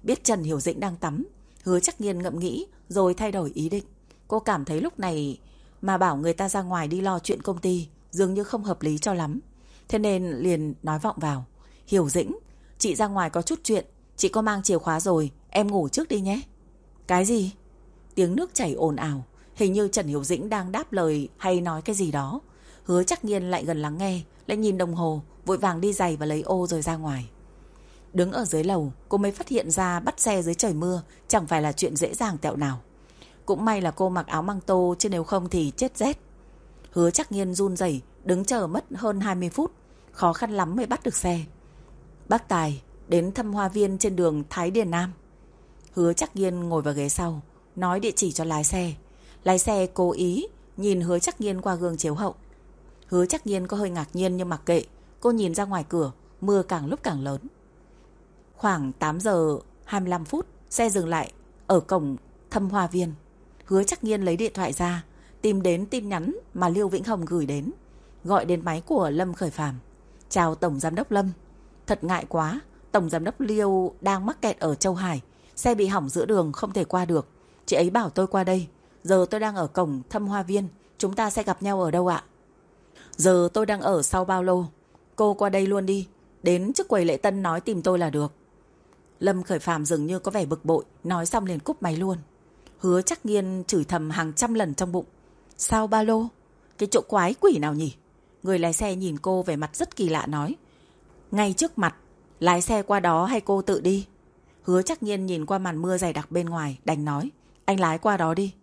Biết Trần Hiểu Dĩnh đang tắm, hứa chắc nhiên ngậm nghĩ rồi thay đổi ý định. Cô cảm thấy lúc này mà bảo người ta ra ngoài đi lo chuyện công ty dường như không hợp lý cho lắm. Thế nên liền nói vọng vào. Hiểu Dĩnh, chị ra ngoài có chút chuyện, chị có mang chìa khóa rồi, em ngủ trước đi nhé. Cái gì? Tiếng nước chảy ồn ào, hình như Trần Hiểu Dĩnh đang đáp lời hay nói cái gì đó. Hứa chắc nhiên lại gần lắng nghe, lại nhìn đồng hồ, vội vàng đi giày và lấy ô rồi ra ngoài. Đứng ở dưới lầu, cô mới phát hiện ra bắt xe dưới trời mưa chẳng phải là chuyện dễ dàng tẹo nào. Cũng may là cô mặc áo măng tô chứ nếu không thì chết rét. Hứa chắc nhiên run rẩy đứng chờ mất hơn 20 phút, khó khăn lắm mới bắt được xe. Bác Tài đến thăm hoa viên trên đường Thái Điền Nam. Hứa chắc nhiên ngồi vào ghế sau, nói địa chỉ cho lái xe. Lái xe cố ý nhìn hứa chắc nhiên qua gương chiếu hậu. Hứa chắc nhiên có hơi ngạc nhiên nhưng mặc kệ, cô nhìn ra ngoài cửa, mưa càng lúc càng lớn. Khoảng 8 giờ 25 phút, xe dừng lại ở cổng thâm hoa viên. Hứa chắc nhiên lấy điện thoại ra, tìm đến tin nhắn mà Liêu Vĩnh Hồng gửi đến. Gọi đến máy của Lâm Khởi Phàm Chào Tổng Giám đốc Lâm. Thật ngại quá, Tổng Giám đốc Liêu đang mắc kẹt ở Châu Hải. Xe bị hỏng giữa đường không thể qua được. Chị ấy bảo tôi qua đây. Giờ tôi đang ở cổng thâm hoa viên. Chúng ta sẽ gặp nhau ở đâu ạ? Giờ tôi đang ở sau bao lô. Cô qua đây luôn đi. Đến trước quầy lễ tân nói tìm tôi là được. Lâm Khởi Phàm dường như có vẻ bực bội, nói xong liền cúp máy luôn. Hứa chắc nghiên chửi thầm hàng trăm lần trong bụng. Sao ba lô? Cái chỗ quái quỷ nào nhỉ? Người lái xe nhìn cô vẻ mặt rất kỳ lạ nói. Ngay trước mặt, lái xe qua đó hay cô tự đi? Hứa chắc nhiên nhìn qua màn mưa dày đặc bên ngoài, đành nói. Anh lái qua đó đi.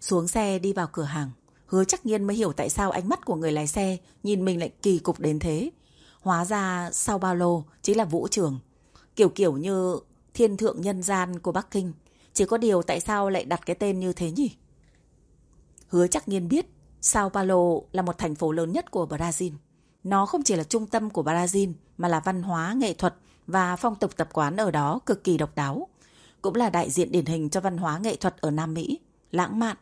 Xuống xe đi vào cửa hàng. Hứa chắc nhiên mới hiểu tại sao ánh mắt của người lái xe nhìn mình lại kỳ cục đến thế. Hóa ra sau ba lô chỉ là vũ trường. Kiểu kiểu như thiên thượng nhân gian của Bắc Kinh. Chỉ có điều tại sao lại đặt cái tên như thế nhỉ? Hứa chắc nhiên biết Sao Paulo là một thành phố lớn nhất của Brazil. Nó không chỉ là trung tâm của Brazil mà là văn hóa, nghệ thuật và phong tục tập quán ở đó cực kỳ độc đáo. Cũng là đại diện điển hình cho văn hóa nghệ thuật ở Nam Mỹ. Lãng mạn,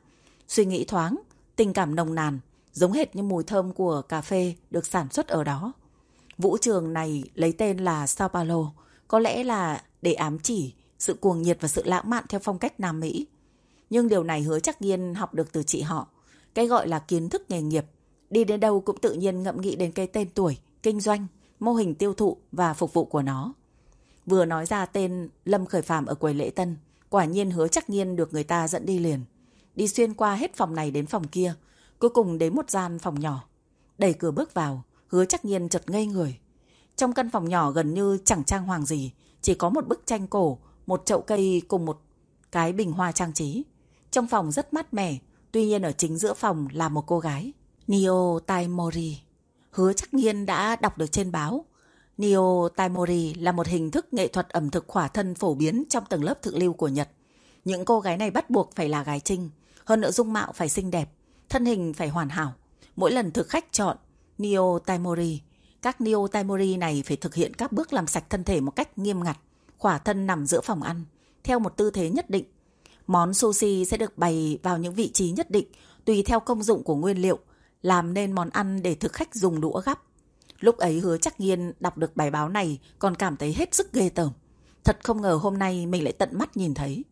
suy nghĩ thoáng, tình cảm nồng nàn, giống hệt như mùi thơm của cà phê được sản xuất ở đó. Vũ trường này lấy tên là Sao Paulo, có lẽ là để ám chỉ sự cuồng nhiệt và sự lãng mạn theo phong cách Nam Mỹ. Nhưng điều này hứa chắc nhiên học được từ chị họ. Cái gọi là kiến thức nghề nghiệp. Đi đến đâu cũng tự nhiên ngậm nghĩ đến cái tên tuổi, kinh doanh, mô hình tiêu thụ và phục vụ của nó. Vừa nói ra tên Lâm Khởi Phạm ở quầy lễ tân, quả nhiên hứa chắc nhiên được người ta dẫn đi liền. Đi xuyên qua hết phòng này đến phòng kia, cuối cùng đến một gian phòng nhỏ. Đẩy cửa bước vào, hứa chắc nhiên chật ngây người. Trong căn phòng nhỏ gần như chẳng trang hoàng gì, chỉ có một bức tranh cổ, một chậu cây cùng một cái bình hoa trang trí. Trong phòng rất mát mẻ, tuy nhiên ở chính giữa phòng là một cô gái. Nio Taimori. Hứa chắc nhiên đã đọc được trên báo. Nio Taimori là một hình thức nghệ thuật ẩm thực khỏa thân phổ biến trong tầng lớp thượng lưu của Nhật. Những cô gái này bắt buộc phải là gái trinh, hơn nữa dung mạo phải xinh đẹp, thân hình phải hoàn hảo. Mỗi lần thực khách chọn Nio Taimori, các Neo Taimori này phải thực hiện các bước làm sạch thân thể một cách nghiêm ngặt, khỏa thân nằm giữa phòng ăn, theo một tư thế nhất định. Món sushi sẽ được bày vào những vị trí nhất định, tùy theo công dụng của nguyên liệu, làm nên món ăn để thực khách dùng đũa gắp. Lúc ấy hứa chắc nhiên đọc được bài báo này còn cảm thấy hết sức ghê tởm. Thật không ngờ hôm nay mình lại tận mắt nhìn thấy.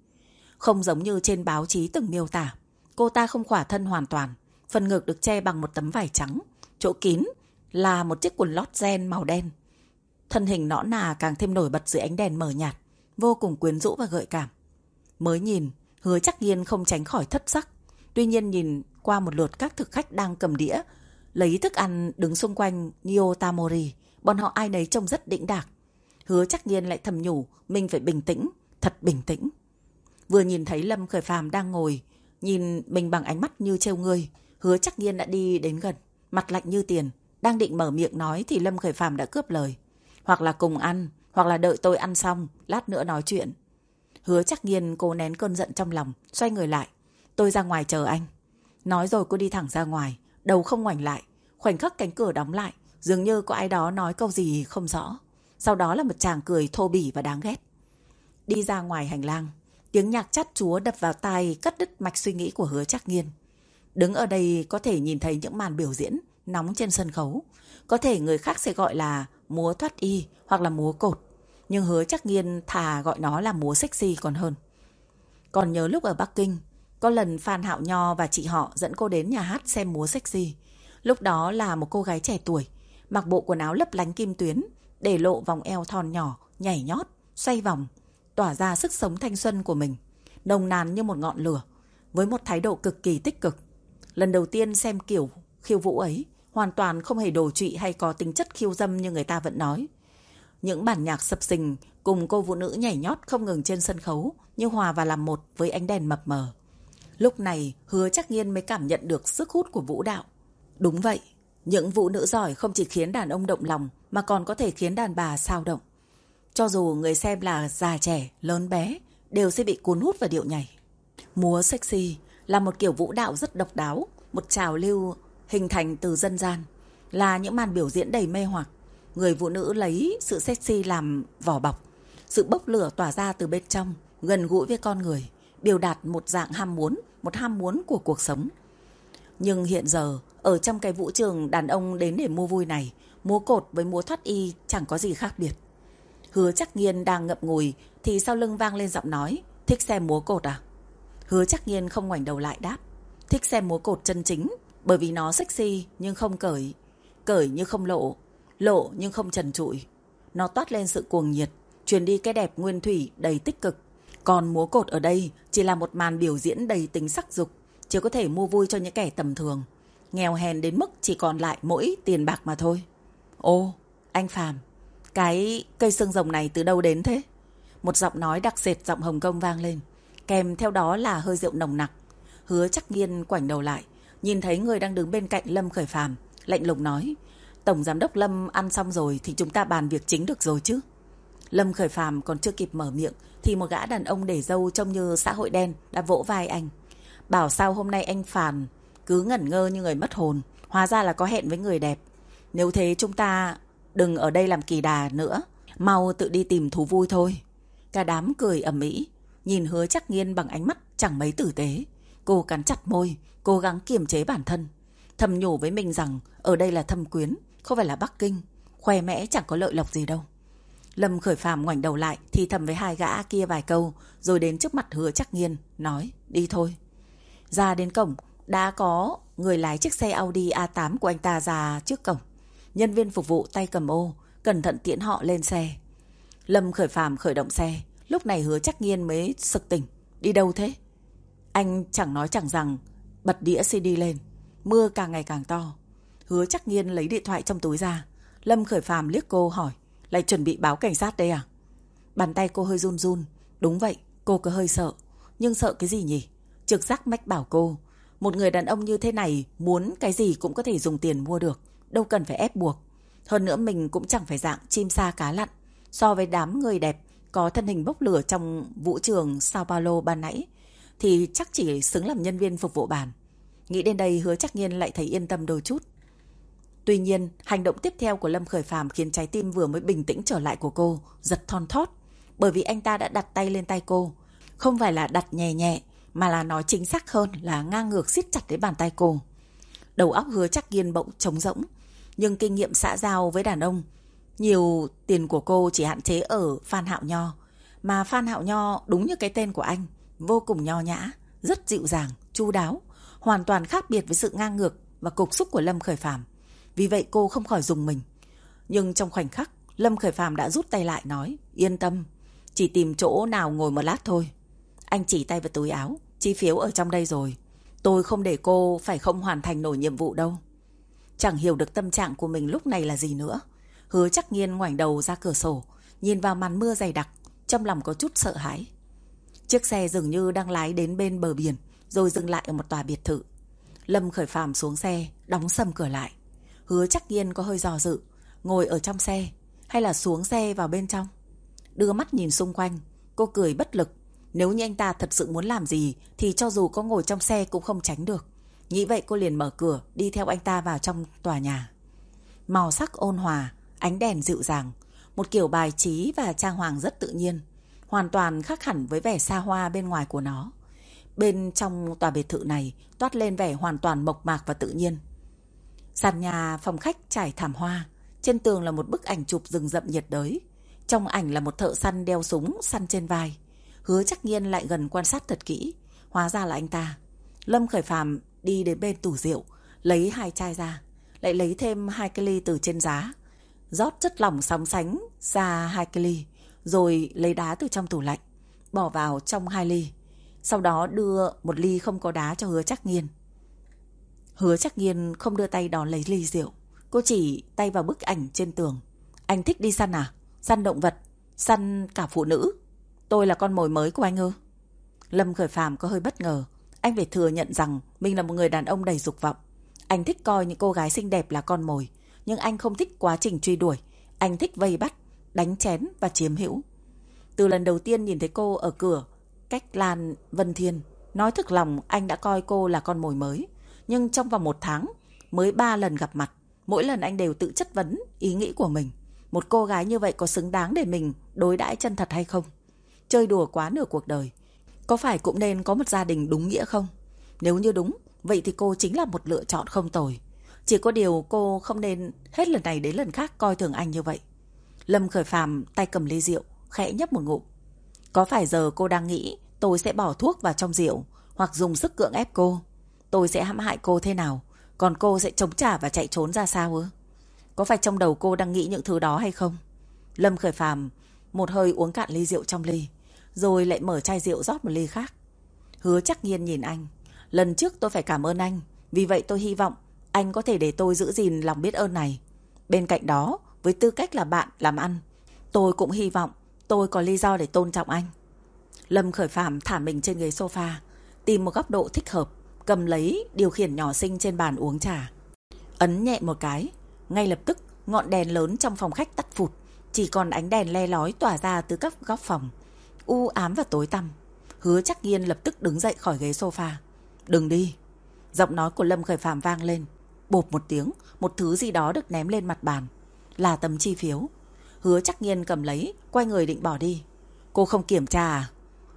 Không giống như trên báo chí từng miêu tả. Cô ta không khỏa thân hoàn toàn. Phần ngực được che bằng một tấm vải trắng. Chỗ kín là một chiếc quần lót gen màu đen. Thân hình nõn nà càng thêm nổi bật dưới ánh đèn mờ nhạt. Vô cùng quyến rũ và gợi cảm. Mới nhìn, hứa chắc nhiên không tránh khỏi thất sắc. Tuy nhiên nhìn qua một lượt các thực khách đang cầm đĩa, lấy thức ăn đứng xung quanh Nio Tamori, bọn họ ai nấy trông rất đĩnh đạc. Hứa chắc nhiên lại thầm nhủ, mình phải bình tĩnh, thật bình tĩnh. Vừa nhìn thấy Lâm Khởi Phàm đang ngồi, nhìn mình bằng ánh mắt như trêu ngươi, hứa chắc nhiên đã đi đến gần, mặt lạnh như tiền, đang định mở miệng nói thì Lâm Khởi Phàm đã cướp lời. Hoặc là cùng ăn, hoặc là đợi tôi ăn xong, lát nữa nói chuyện. Hứa chắc nhiên cô nén cơn giận trong lòng, xoay người lại. Tôi ra ngoài chờ anh. Nói rồi cô đi thẳng ra ngoài, đầu không ngoảnh lại. Khoảnh khắc cánh cửa đóng lại, dường như có ai đó nói câu gì không rõ. Sau đó là một chàng cười thô bỉ và đáng ghét. Đi ra ngoài hành lang, tiếng nhạc chát chúa đập vào tai cắt đứt mạch suy nghĩ của hứa chắc nghiên. Đứng ở đây có thể nhìn thấy những màn biểu diễn nóng trên sân khấu. Có thể người khác sẽ gọi là múa thoát y hoặc là múa cột. Nhưng hứa chắc nghiên thà gọi nó là múa sexy còn hơn. Còn nhớ lúc ở Bắc Kinh, có lần Phan Hạo Nho và chị họ dẫn cô đến nhà hát xem múa sexy. Lúc đó là một cô gái trẻ tuổi, mặc bộ quần áo lấp lánh kim tuyến, để lộ vòng eo thon nhỏ, nhảy nhót, xoay vòng, tỏa ra sức sống thanh xuân của mình, nồng nàn như một ngọn lửa, với một thái độ cực kỳ tích cực. Lần đầu tiên xem kiểu khiêu vũ ấy, hoàn toàn không hề đồ trụy hay có tính chất khiêu dâm như người ta vẫn nói. Những bản nhạc sập sình cùng cô phụ nữ nhảy nhót không ngừng trên sân khấu như hòa và làm một với ánh đèn mập mờ. Lúc này hứa chắc nhiên mới cảm nhận được sức hút của vũ đạo. Đúng vậy, những vũ nữ giỏi không chỉ khiến đàn ông động lòng mà còn có thể khiến đàn bà sao động. Cho dù người xem là già trẻ, lớn bé, đều sẽ bị cuốn hút vào điệu nhảy. Múa sexy là một kiểu vũ đạo rất độc đáo, một trào lưu hình thành từ dân gian, là những màn biểu diễn đầy mê hoặc. Người phụ nữ lấy sự sexy làm vỏ bọc, sự bốc lửa tỏa ra từ bên trong, gần gũi với con người, biểu đạt một dạng ham muốn, một ham muốn của cuộc sống. Nhưng hiện giờ, ở trong cái vũ trường đàn ông đến để mua vui này, múa cột với múa thoát y chẳng có gì khác biệt. Hứa chắc nghiên đang ngậm ngùi thì sau lưng vang lên giọng nói, thích xem múa cột à? Hứa chắc nghiên không ngoảnh đầu lại đáp, thích xem múa cột chân chính, bởi vì nó sexy nhưng không cởi, cởi nhưng không lộ, lộ nhưng không trần trụi. Nó toát lên sự cuồng nhiệt, truyền đi cái đẹp nguyên thủy đầy tích cực. Còn múa cột ở đây chỉ là một màn biểu diễn đầy tính sắc dục, chỉ có thể mua vui cho những kẻ tầm thường. Nghèo hèn đến mức chỉ còn lại mỗi tiền bạc mà thôi. Ô, anh Phàm, cái cây xương rồng này từ đâu đến thế? Một giọng nói đặc sệt giọng Hồng Kông vang lên. Kèm theo đó là hơi rượu nồng nặc. Hứa chắc nghiên quảnh đầu lại. Nhìn thấy người đang đứng bên cạnh Lâm Khởi Phàm, Lạnh lùng nói. Tổng giám đốc Lâm ăn xong rồi thì chúng ta bàn việc chính được rồi chứ. Lâm Khởi Phàm còn chưa kịp mở miệng thì một gã đàn ông để dâu trông như xã hội đen đã vỗ vai anh. Bảo sao hôm nay anh Phàn, cứ ngẩn ngơ như người mất hồn. Hóa ra là có hẹn với người đẹp. Nếu thế chúng ta đừng ở đây làm kỳ đà nữa. Mau tự đi tìm thú vui thôi. Cả đám cười ầm ĩ, nhìn hứa chắc nghiên bằng ánh mắt chẳng mấy tử tế. Cô cắn chặt môi, cố gắng kiềm chế bản thân. Thầm nhủ với mình rằng ở đây là thâm quyến, không phải là Bắc Kinh. Khoe mẽ chẳng có lợi lộc gì đâu. Lâm khởi phàm ngoảnh đầu lại thì thầm với hai gã kia vài câu rồi đến trước mặt hứa chắc nghiên, nói đi thôi. Ra đến cổng, đã có người lái chiếc xe Audi A8 của anh ta ra trước cổng. Nhân viên phục vụ tay cầm ô, cẩn thận tiễn họ lên xe. Lâm khởi phàm khởi động xe, lúc này hứa chắc nghiên mới sực tỉnh. Đi đâu thế? Anh chẳng nói chẳng rằng, bật đĩa CD lên. Mưa càng ngày càng to. Hứa chắc nghiên lấy điện thoại trong túi ra. Lâm khởi phàm liếc cô hỏi, lại chuẩn bị báo cảnh sát đây à? Bàn tay cô hơi run run. Đúng vậy, cô có hơi sợ. Nhưng sợ cái gì nhỉ? Trực giác mách bảo cô. Một người đàn ông như thế này muốn cái gì cũng có thể dùng tiền mua được. Đâu cần phải ép buộc. Hơn nữa mình cũng chẳng phải dạng chim sa cá lặn. So với đám người đẹp có thân hình bốc lửa trong vũ trường Sao Paulo ban nãy thì chắc chỉ xứng làm nhân viên phục vụ bàn. Nghĩ đến đây hứa chắc nhiên lại thấy yên tâm đôi chút. Tuy nhiên, hành động tiếp theo của Lâm Khởi Phàm khiến trái tim vừa mới bình tĩnh trở lại của cô giật thon thót, bởi vì anh ta đã đặt tay lên tay cô, không phải là đặt nhẹ nhẹ, mà là nói chính xác hơn là ngang ngược siết chặt đến bàn tay cô. Đầu óc hứa chắc nghiên bỗng trống rỗng, nhưng kinh nghiệm xã giao với đàn ông, nhiều tiền của cô chỉ hạn chế ở Phan Hạo Nho, mà Phan Hạo Nho đúng như cái tên của anh, vô cùng nho nhã, rất dịu dàng, chu đáo, hoàn toàn khác biệt với sự ngang ngược và cục xúc của Lâm Khởi Phàm. Vì vậy cô không khỏi dùng mình. Nhưng trong khoảnh khắc, Lâm Khởi Phàm đã rút tay lại nói, yên tâm, chỉ tìm chỗ nào ngồi một lát thôi. Anh chỉ tay vào túi áo, chi phiếu ở trong đây rồi. Tôi không để cô phải không hoàn thành nổi nhiệm vụ đâu. Chẳng hiểu được tâm trạng của mình lúc này là gì nữa. Hứa chắc nghiên ngoảnh đầu ra cửa sổ, nhìn vào màn mưa dày đặc, trong lòng có chút sợ hãi. Chiếc xe dường như đang lái đến bên bờ biển, rồi dừng lại ở một tòa biệt thự. Lâm khởi phàm xuống xe, đóng sầm cửa lại. Hứa chắc nghiên có hơi dò dự, ngồi ở trong xe, hay là xuống xe vào bên trong. Đưa mắt nhìn xung quanh, cô cười bất lực. Nếu như anh ta thật sự muốn làm gì, thì cho dù có ngồi trong xe cũng không tránh được. Nghĩ vậy cô liền mở cửa, đi theo anh ta vào trong tòa nhà. Màu sắc ôn hòa, ánh đèn dịu dàng, một kiểu bài trí và trang hoàng rất tự nhiên, hoàn toàn khác hẳn với vẻ xa hoa bên ngoài của nó. Bên trong tòa biệt thự này toát lên vẻ hoàn toàn mộc mạc và tự nhiên. Sàn nhà phòng khách trải thảm hoa, trên tường là một bức ảnh chụp rừng rậm nhiệt đới. Trong ảnh là một thợ săn đeo súng săn trên vai. Hứa chắc nhiên lại gần quan sát thật kỹ, hóa ra là anh ta. Lâm Khởi Phàm đi đến bên tủ rượu, lấy hai chai ra, lại lấy thêm hai cái ly từ trên giá, rót chất lỏng sóng sánh ra hai cái ly, rồi lấy đá từ trong tủ lạnh, bỏ vào trong hai ly. Sau đó đưa một ly không có đá cho hứa chắc nghiên. Hứa chắc nghiên không đưa tay đón lấy ly rượu. Cô chỉ tay vào bức ảnh trên tường. Anh thích đi săn à? Săn động vật? Săn cả phụ nữ? Tôi là con mồi mới của anh ư? Lâm Khởi Phàm có hơi bất ngờ. Anh phải thừa nhận rằng mình là một người đàn ông đầy dục vọng. Anh thích coi những cô gái xinh đẹp là con mồi. Nhưng anh không thích quá trình truy đuổi. Anh thích vây bắt, đánh chén và chiếm hữu. Từ lần đầu tiên nhìn thấy cô ở cửa, cách Lan Vân Thiên, nói thực lòng anh đã coi cô là con mồi mới. Nhưng trong vòng một tháng, mới ba lần gặp mặt, mỗi lần anh đều tự chất vấn ý nghĩ của mình. Một cô gái như vậy có xứng đáng để mình đối đãi chân thật hay không? Chơi đùa quá nửa cuộc đời. Có phải cũng nên có một gia đình đúng nghĩa không? Nếu như đúng, vậy thì cô chính là một lựa chọn không tồi. Chỉ có điều cô không nên hết lần này đến lần khác coi thường anh như vậy. Lâm khởi phàm tay cầm ly rượu, khẽ nhấp một ngụm. Có phải giờ cô đang nghĩ tôi sẽ bỏ thuốc vào trong rượu hoặc dùng sức cưỡng ép cô? Tôi sẽ hãm hại cô thế nào? Còn cô sẽ chống trả và chạy trốn ra sao ư? Có phải trong đầu cô đang nghĩ những thứ đó hay không? Lâm khởi phàm một hơi uống cạn ly rượu trong ly, rồi lại mở chai rượu rót một ly khác. Hứa chắc nhiên nhìn anh. Lần trước tôi phải cảm ơn anh, vì vậy tôi hy vọng anh có thể để tôi giữ gìn lòng biết ơn này. Bên cạnh đó, với tư cách là bạn làm ăn, tôi cũng hy vọng tôi có lý do để tôn trọng anh. Lâm khởi phạm thả mình trên ghế sofa, tìm một góc độ thích hợp, cầm lấy điều khiển nhỏ xinh trên bàn uống trà. Ấn nhẹ một cái, ngay lập tức ngọn đèn lớn trong phòng khách tắt phụt, chỉ còn ánh đèn le lói tỏa ra từ các góc phòng, u ám và tối tăm. Hứa chắc nghiên lập tức đứng dậy khỏi ghế sofa. Đừng đi. Giọng nói của Lâm Khởi Phạm vang lên. Bột một tiếng, một thứ gì đó được ném lên mặt bàn. Là tấm chi phiếu. Hứa chắc nghiên cầm lấy, quay người định bỏ đi. Cô không kiểm tra à?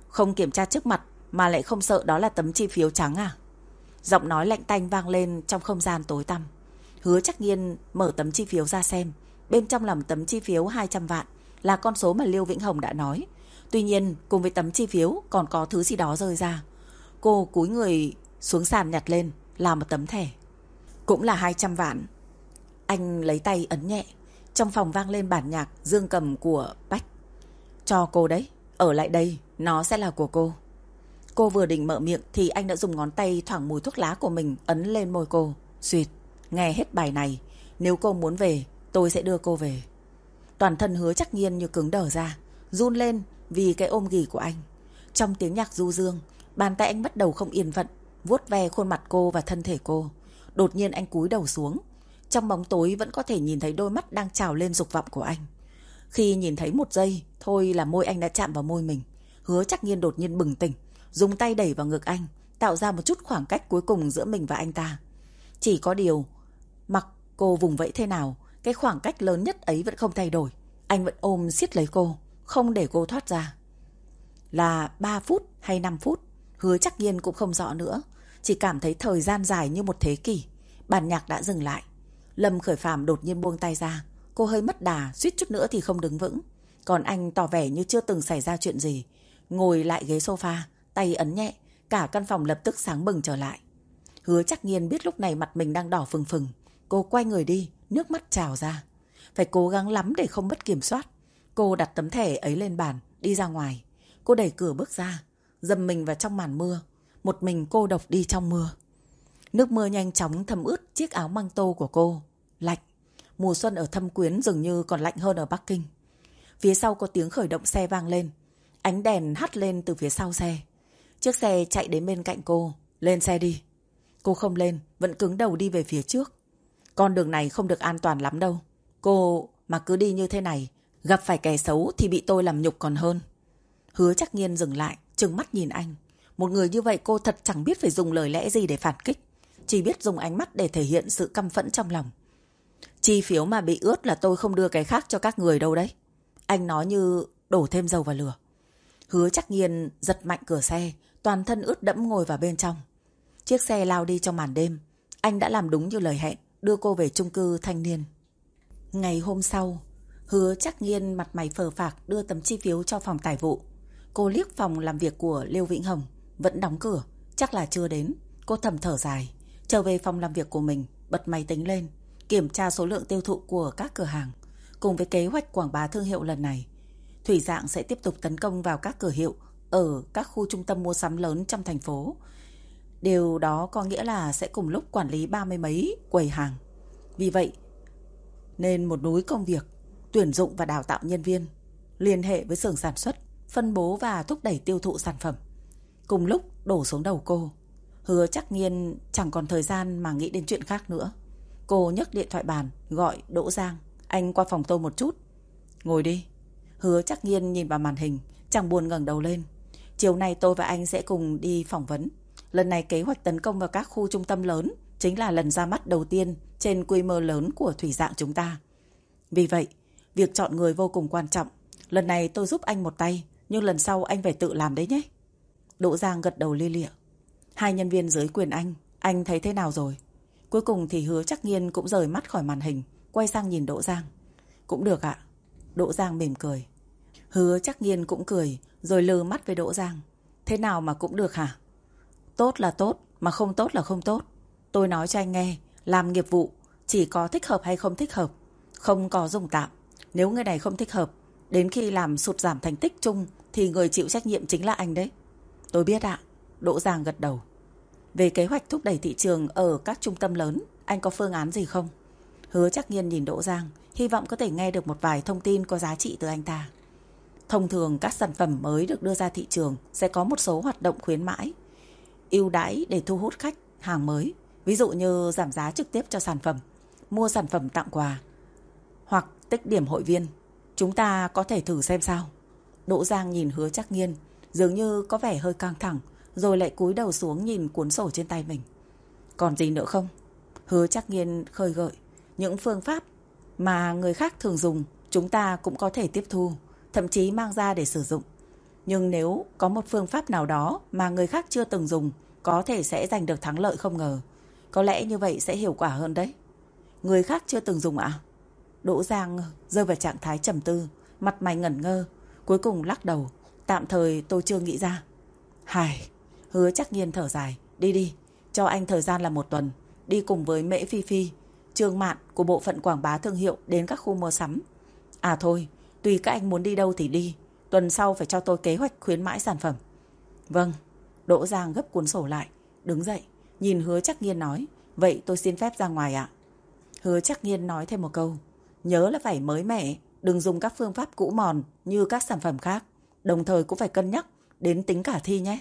Không kiểm tra trước mặt, mà lại không sợ đó là tấm chi phiếu trắng à? Giọng nói lạnh tanh vang lên trong không gian tối tăm. Hứa chắc nghiên mở tấm chi phiếu ra xem. Bên trong là một tấm chi phiếu 200 vạn, là con số mà Liêu Vĩnh Hồng đã nói. Tuy nhiên, cùng với tấm chi phiếu còn có thứ gì đó rơi ra. Cô cúi người xuống sàn nhặt lên, là một tấm thẻ. Cũng là 200 vạn. Anh lấy tay ấn nhẹ. Trong phòng vang lên bản nhạc dương cầm của Bách. Cho cô đấy, ở lại đây, nó sẽ là của cô. Cô vừa định mở miệng thì anh đã dùng ngón tay thoảng mùi thuốc lá của mình ấn lên môi cô. Duyệt, nghe hết bài này, nếu cô muốn về, tôi sẽ đưa cô về. Toàn thân hứa chắc nhiên như cứng đờ ra, run lên vì cái ôm ghì của anh. Trong tiếng nhạc du dương, bàn tay anh bắt đầu không yên phận, vuốt ve khuôn mặt cô và thân thể cô. Đột nhiên anh cúi đầu xuống. Trong bóng tối vẫn có thể nhìn thấy đôi mắt đang trào lên dục vọng của anh. Khi nhìn thấy một giây, thôi là môi anh đã chạm vào môi mình. Hứa chắc nhiên đột nhiên bừng tỉnh, dùng tay đẩy vào ngực anh, tạo ra một chút khoảng cách cuối cùng giữa mình và anh ta. Chỉ có điều, mặc Cô vùng vẫy thế nào, cái khoảng cách lớn nhất ấy vẫn không thay đổi. Anh vẫn ôm siết lấy cô, không để cô thoát ra. Là 3 phút hay 5 phút, hứa chắc nhiên cũng không rõ nữa. Chỉ cảm thấy thời gian dài như một thế kỷ. Bản nhạc đã dừng lại. Lâm khởi phàm đột nhiên buông tay ra. Cô hơi mất đà, suýt chút nữa thì không đứng vững. Còn anh tỏ vẻ như chưa từng xảy ra chuyện gì. Ngồi lại ghế sofa, tay ấn nhẹ. Cả căn phòng lập tức sáng bừng trở lại. Hứa chắc nhiên biết lúc này mặt mình đang đỏ phừng phừng. Cô quay người đi, nước mắt trào ra. Phải cố gắng lắm để không mất kiểm soát. Cô đặt tấm thẻ ấy lên bàn, đi ra ngoài. Cô đẩy cửa bước ra, dầm mình vào trong màn mưa. Một mình cô độc đi trong mưa. Nước mưa nhanh chóng thấm ướt chiếc áo măng tô của cô. Lạnh. Mùa xuân ở thâm quyến dường như còn lạnh hơn ở Bắc Kinh. Phía sau có tiếng khởi động xe vang lên. Ánh đèn hắt lên từ phía sau xe. Chiếc xe chạy đến bên cạnh cô. Lên xe đi. Cô không lên, vẫn cứng đầu đi về phía trước. Con đường này không được an toàn lắm đâu. Cô mà cứ đi như thế này, gặp phải kẻ xấu thì bị tôi làm nhục còn hơn. Hứa chắc nghiên dừng lại, trừng mắt nhìn anh. Một người như vậy cô thật chẳng biết phải dùng lời lẽ gì để phản kích. Chỉ biết dùng ánh mắt để thể hiện sự căm phẫn trong lòng. Chi phiếu mà bị ướt là tôi không đưa cái khác cho các người đâu đấy. Anh nói như đổ thêm dầu vào lửa. Hứa chắc nghiên giật mạnh cửa xe, toàn thân ướt đẫm ngồi vào bên trong. Chiếc xe lao đi trong màn đêm. Anh đã làm đúng như lời hẹn, đưa cô về chung cư thanh niên. Ngày hôm sau, hứa chắc nghiên mặt mày phờ phạc đưa tấm chi phiếu cho phòng tài vụ. Cô liếc phòng làm việc của Liêu Vĩnh Hồng, vẫn đóng cửa, chắc là chưa đến. Cô thầm thở dài, trở về phòng làm việc của mình, bật máy tính lên, kiểm tra số lượng tiêu thụ của các cửa hàng. Cùng với kế hoạch quảng bá thương hiệu lần này, Thủy Dạng sẽ tiếp tục tấn công vào các cửa hiệu ở các khu trung tâm mua sắm lớn trong thành phố. Điều đó có nghĩa là sẽ cùng lúc quản lý ba mươi mấy quầy hàng. Vì vậy, nên một núi công việc, tuyển dụng và đào tạo nhân viên, liên hệ với xưởng sản xuất, phân bố và thúc đẩy tiêu thụ sản phẩm. Cùng lúc đổ xuống đầu cô. Hứa chắc nhiên chẳng còn thời gian mà nghĩ đến chuyện khác nữa. Cô nhấc điện thoại bàn, gọi Đỗ Giang. Anh qua phòng tôi một chút. Ngồi đi. Hứa chắc nhiên nhìn vào màn hình, chẳng buồn ngẩng đầu lên. Chiều nay tôi và anh sẽ cùng đi phỏng vấn. Lần này kế hoạch tấn công vào các khu trung tâm lớn chính là lần ra mắt đầu tiên trên quy mô lớn của thủy dạng chúng ta. Vì vậy, việc chọn người vô cùng quan trọng. Lần này tôi giúp anh một tay, nhưng lần sau anh phải tự làm đấy nhé. Đỗ Giang gật đầu lia lịa. Hai nhân viên dưới quyền anh, anh thấy thế nào rồi? Cuối cùng thì hứa chắc nghiên cũng rời mắt khỏi màn hình, quay sang nhìn Đỗ Giang. Cũng được ạ. Đỗ Giang mỉm cười. Hứa chắc nghiên cũng cười, rồi lừ mắt với Đỗ Giang. Thế nào mà cũng được hả? Tốt là tốt, mà không tốt là không tốt. Tôi nói cho anh nghe, làm nghiệp vụ chỉ có thích hợp hay không thích hợp, không có dùng tạm. Nếu người này không thích hợp, đến khi làm sụt giảm thành tích chung thì người chịu trách nhiệm chính là anh đấy. Tôi biết ạ. Đỗ Giang gật đầu. Về kế hoạch thúc đẩy thị trường ở các trung tâm lớn, anh có phương án gì không? Hứa chắc nhiên nhìn Đỗ Giang, hy vọng có thể nghe được một vài thông tin có giá trị từ anh ta. Thông thường các sản phẩm mới được đưa ra thị trường sẽ có một số hoạt động khuyến mãi, ưu đãi để thu hút khách hàng mới, ví dụ như giảm giá trực tiếp cho sản phẩm, mua sản phẩm tặng quà hoặc tích điểm hội viên. Chúng ta có thể thử xem sao. Đỗ Giang nhìn hứa chắc nghiên, dường như có vẻ hơi căng thẳng, rồi lại cúi đầu xuống nhìn cuốn sổ trên tay mình. Còn gì nữa không? Hứa chắc nghiên khơi gợi. Những phương pháp mà người khác thường dùng, chúng ta cũng có thể tiếp thu, thậm chí mang ra để sử dụng. Nhưng nếu có một phương pháp nào đó mà người khác chưa từng dùng, có thể sẽ giành được thắng lợi không ngờ. Có lẽ như vậy sẽ hiệu quả hơn đấy. Người khác chưa từng dùng ạ? Đỗ Giang rơi vào trạng thái trầm tư, mặt mày ngẩn ngơ, cuối cùng lắc đầu. Tạm thời tôi chưa nghĩ ra. Hài, hứa chắc nhiên thở dài. Đi đi, cho anh thời gian là một tuần. Đi cùng với Mễ Phi Phi, Trương Mạn của bộ phận quảng bá thương hiệu đến các khu mua sắm. À thôi, tùy các anh muốn đi đâu thì đi. Tuần sau phải cho tôi kế hoạch khuyến mãi sản phẩm. Vâng, Đỗ Giang gấp cuốn sổ lại, đứng dậy, nhìn hứa chắc nghiên nói. Vậy tôi xin phép ra ngoài ạ. Hứa chắc nghiên nói thêm một câu. Nhớ là phải mới mẻ, đừng dùng các phương pháp cũ mòn như các sản phẩm khác. Đồng thời cũng phải cân nhắc đến tính khả thi nhé.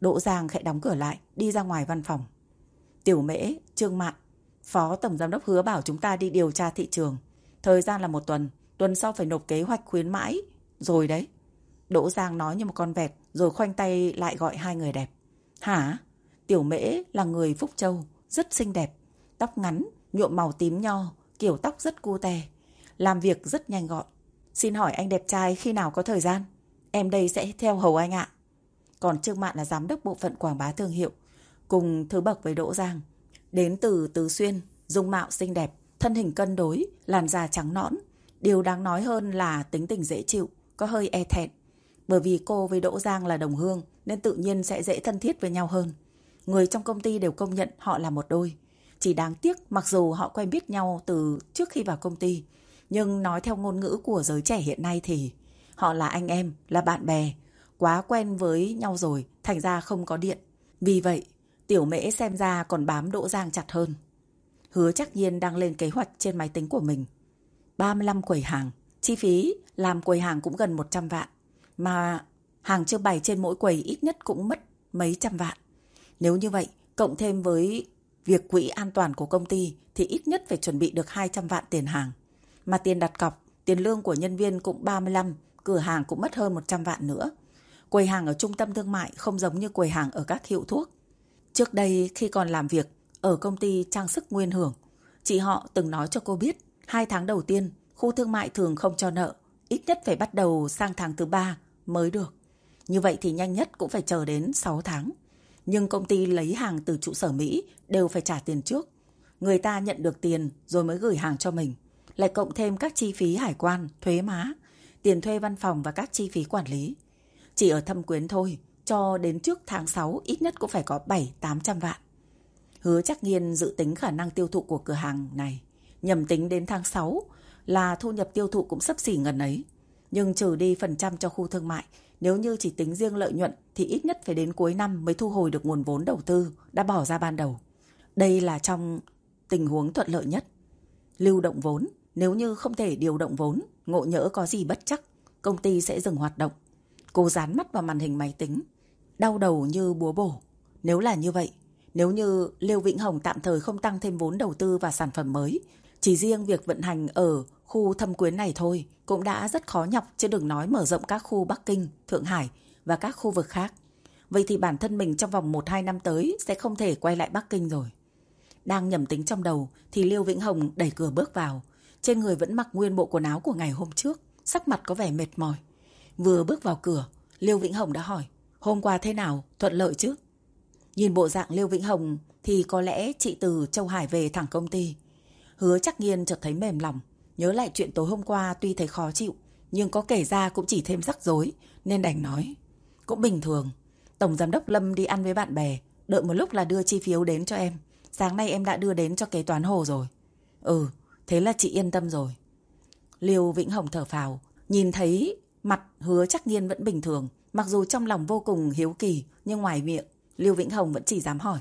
Đỗ Giang khẽ đóng cửa lại, đi ra ngoài văn phòng. Tiểu Mễ, Trương Mạn, Phó Tổng Giám đốc hứa bảo chúng ta đi điều tra thị trường. Thời gian là một tuần, tuần sau phải nộp kế hoạch khuyến mãi. Rồi đấy. Đỗ Giang nói như một con vẹt, rồi khoanh tay lại gọi hai người đẹp. Hả? Tiểu Mễ là người Phúc Châu, rất xinh đẹp, tóc ngắn, nhuộm màu tím nho, kiểu tóc rất cute. Làm việc rất nhanh gọn. Xin hỏi anh đẹp trai khi nào có thời gian? Em đây sẽ theo hầu anh ạ. Còn Trương Mạn là giám đốc bộ phận quảng bá thương hiệu, cùng thứ bậc với Đỗ Giang. Đến từ Tứ Xuyên, dung mạo xinh đẹp, thân hình cân đối, làn da trắng nõn. Điều đáng nói hơn là tính tình dễ chịu, có hơi e thẹn. Bởi vì cô với Đỗ Giang là đồng hương nên tự nhiên sẽ dễ thân thiết với nhau hơn. Người trong công ty đều công nhận họ là một đôi. Chỉ đáng tiếc mặc dù họ quen biết nhau từ trước khi vào công ty, nhưng nói theo ngôn ngữ của giới trẻ hiện nay thì họ là anh em, là bạn bè, quá quen với nhau rồi, thành ra không có điện. Vì vậy, tiểu mễ xem ra còn bám Đỗ Giang chặt hơn. Hứa chắc nhiên đang lên kế hoạch trên máy tính của mình. 35 quầy hàng, chi phí làm quầy hàng cũng gần 100 vạn. Mà hàng chưa bày trên mỗi quầy ít nhất cũng mất mấy trăm vạn. Nếu như vậy, cộng thêm với việc quỹ an toàn của công ty thì ít nhất phải chuẩn bị được 200 vạn tiền hàng. Mà tiền đặt cọc, tiền lương của nhân viên cũng 35, cửa hàng cũng mất hơn 100 vạn nữa. Quầy hàng ở trung tâm thương mại không giống như quầy hàng ở các hiệu thuốc. Trước đây khi còn làm việc ở công ty trang sức Nguyên Hưởng, chị họ từng nói cho cô biết hai tháng đầu tiên khu thương mại thường không cho nợ, ít nhất phải bắt đầu sang tháng thứ ba mới được. Như vậy thì nhanh nhất cũng phải chờ đến 6 tháng. Nhưng công ty lấy hàng từ trụ sở Mỹ đều phải trả tiền trước. Người ta nhận được tiền rồi mới gửi hàng cho mình. Lại cộng thêm các chi phí hải quan, thuế má, tiền thuê văn phòng và các chi phí quản lý. Chỉ ở thâm quyến thôi, cho đến trước tháng 6 ít nhất cũng phải có 7-800 vạn. Hứa chắc nghiên dự tính khả năng tiêu thụ của cửa hàng này. Nhầm tính đến tháng 6 là thu nhập tiêu thụ cũng sấp xỉ ngần ấy. Nhưng trừ đi phần trăm cho khu thương mại, nếu như chỉ tính riêng lợi nhuận thì ít nhất phải đến cuối năm mới thu hồi được nguồn vốn đầu tư đã bỏ ra ban đầu. Đây là trong tình huống thuận lợi nhất. Lưu động vốn, nếu như không thể điều động vốn, ngộ nhỡ có gì bất chắc, công ty sẽ dừng hoạt động. Cô dán mắt vào màn hình máy tính, đau đầu như búa bổ. Nếu là như vậy, nếu như Liêu Vĩnh Hồng tạm thời không tăng thêm vốn đầu tư và sản phẩm mới, chỉ riêng việc vận hành ở khu thâm quyến này thôi cũng đã rất khó nhọc chứ đừng nói mở rộng các khu Bắc Kinh, Thượng Hải và các khu vực khác. Vậy thì bản thân mình trong vòng 1-2 năm tới sẽ không thể quay lại Bắc Kinh rồi. Đang nhầm tính trong đầu thì Liêu Vĩnh Hồng đẩy cửa bước vào. Trên người vẫn mặc nguyên bộ quần áo của ngày hôm trước, sắc mặt có vẻ mệt mỏi. Vừa bước vào cửa, Liêu Vĩnh Hồng đã hỏi, hôm qua thế nào, thuận lợi chứ? Nhìn bộ dạng Liêu Vĩnh Hồng thì có lẽ chị từ Châu Hải về thẳng công ty. Hứa chắc nghiên chợt thấy mềm lòng, nhớ lại chuyện tối hôm qua tuy thấy khó chịu, nhưng có kể ra cũng chỉ thêm rắc rối, nên đành nói. Cũng bình thường, Tổng Giám đốc Lâm đi ăn với bạn bè, đợi một lúc là đưa chi phiếu đến cho em. Sáng nay em đã đưa đến cho kế toán hồ rồi. Ừ, thế là chị yên tâm rồi. Liêu Vĩnh Hồng thở phào, nhìn thấy mặt hứa chắc nghiên vẫn bình thường, mặc dù trong lòng vô cùng hiếu kỳ, nhưng ngoài miệng, Liêu Vĩnh Hồng vẫn chỉ dám hỏi.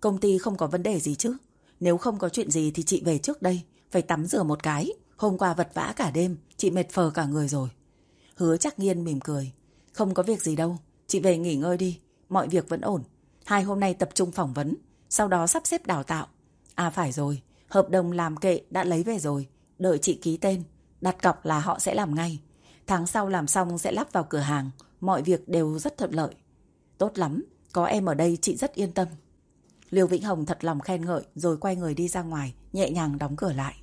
Công ty không có vấn đề gì chứ? Nếu không có chuyện gì thì chị về trước đây, phải tắm rửa một cái. Hôm qua vật vã cả đêm, chị mệt phờ cả người rồi. Hứa chắc nghiên mỉm cười. Không có việc gì đâu, chị về nghỉ ngơi đi, mọi việc vẫn ổn. Hai hôm nay tập trung phỏng vấn, sau đó sắp xếp đào tạo. À phải rồi, hợp đồng làm kệ đã lấy về rồi, đợi chị ký tên. Đặt cọc là họ sẽ làm ngay. Tháng sau làm xong sẽ lắp vào cửa hàng, mọi việc đều rất thuận lợi. Tốt lắm, có em ở đây chị rất yên tâm. Liêu Vĩnh Hồng thật lòng khen ngợi rồi quay người đi ra ngoài, nhẹ nhàng đóng cửa lại.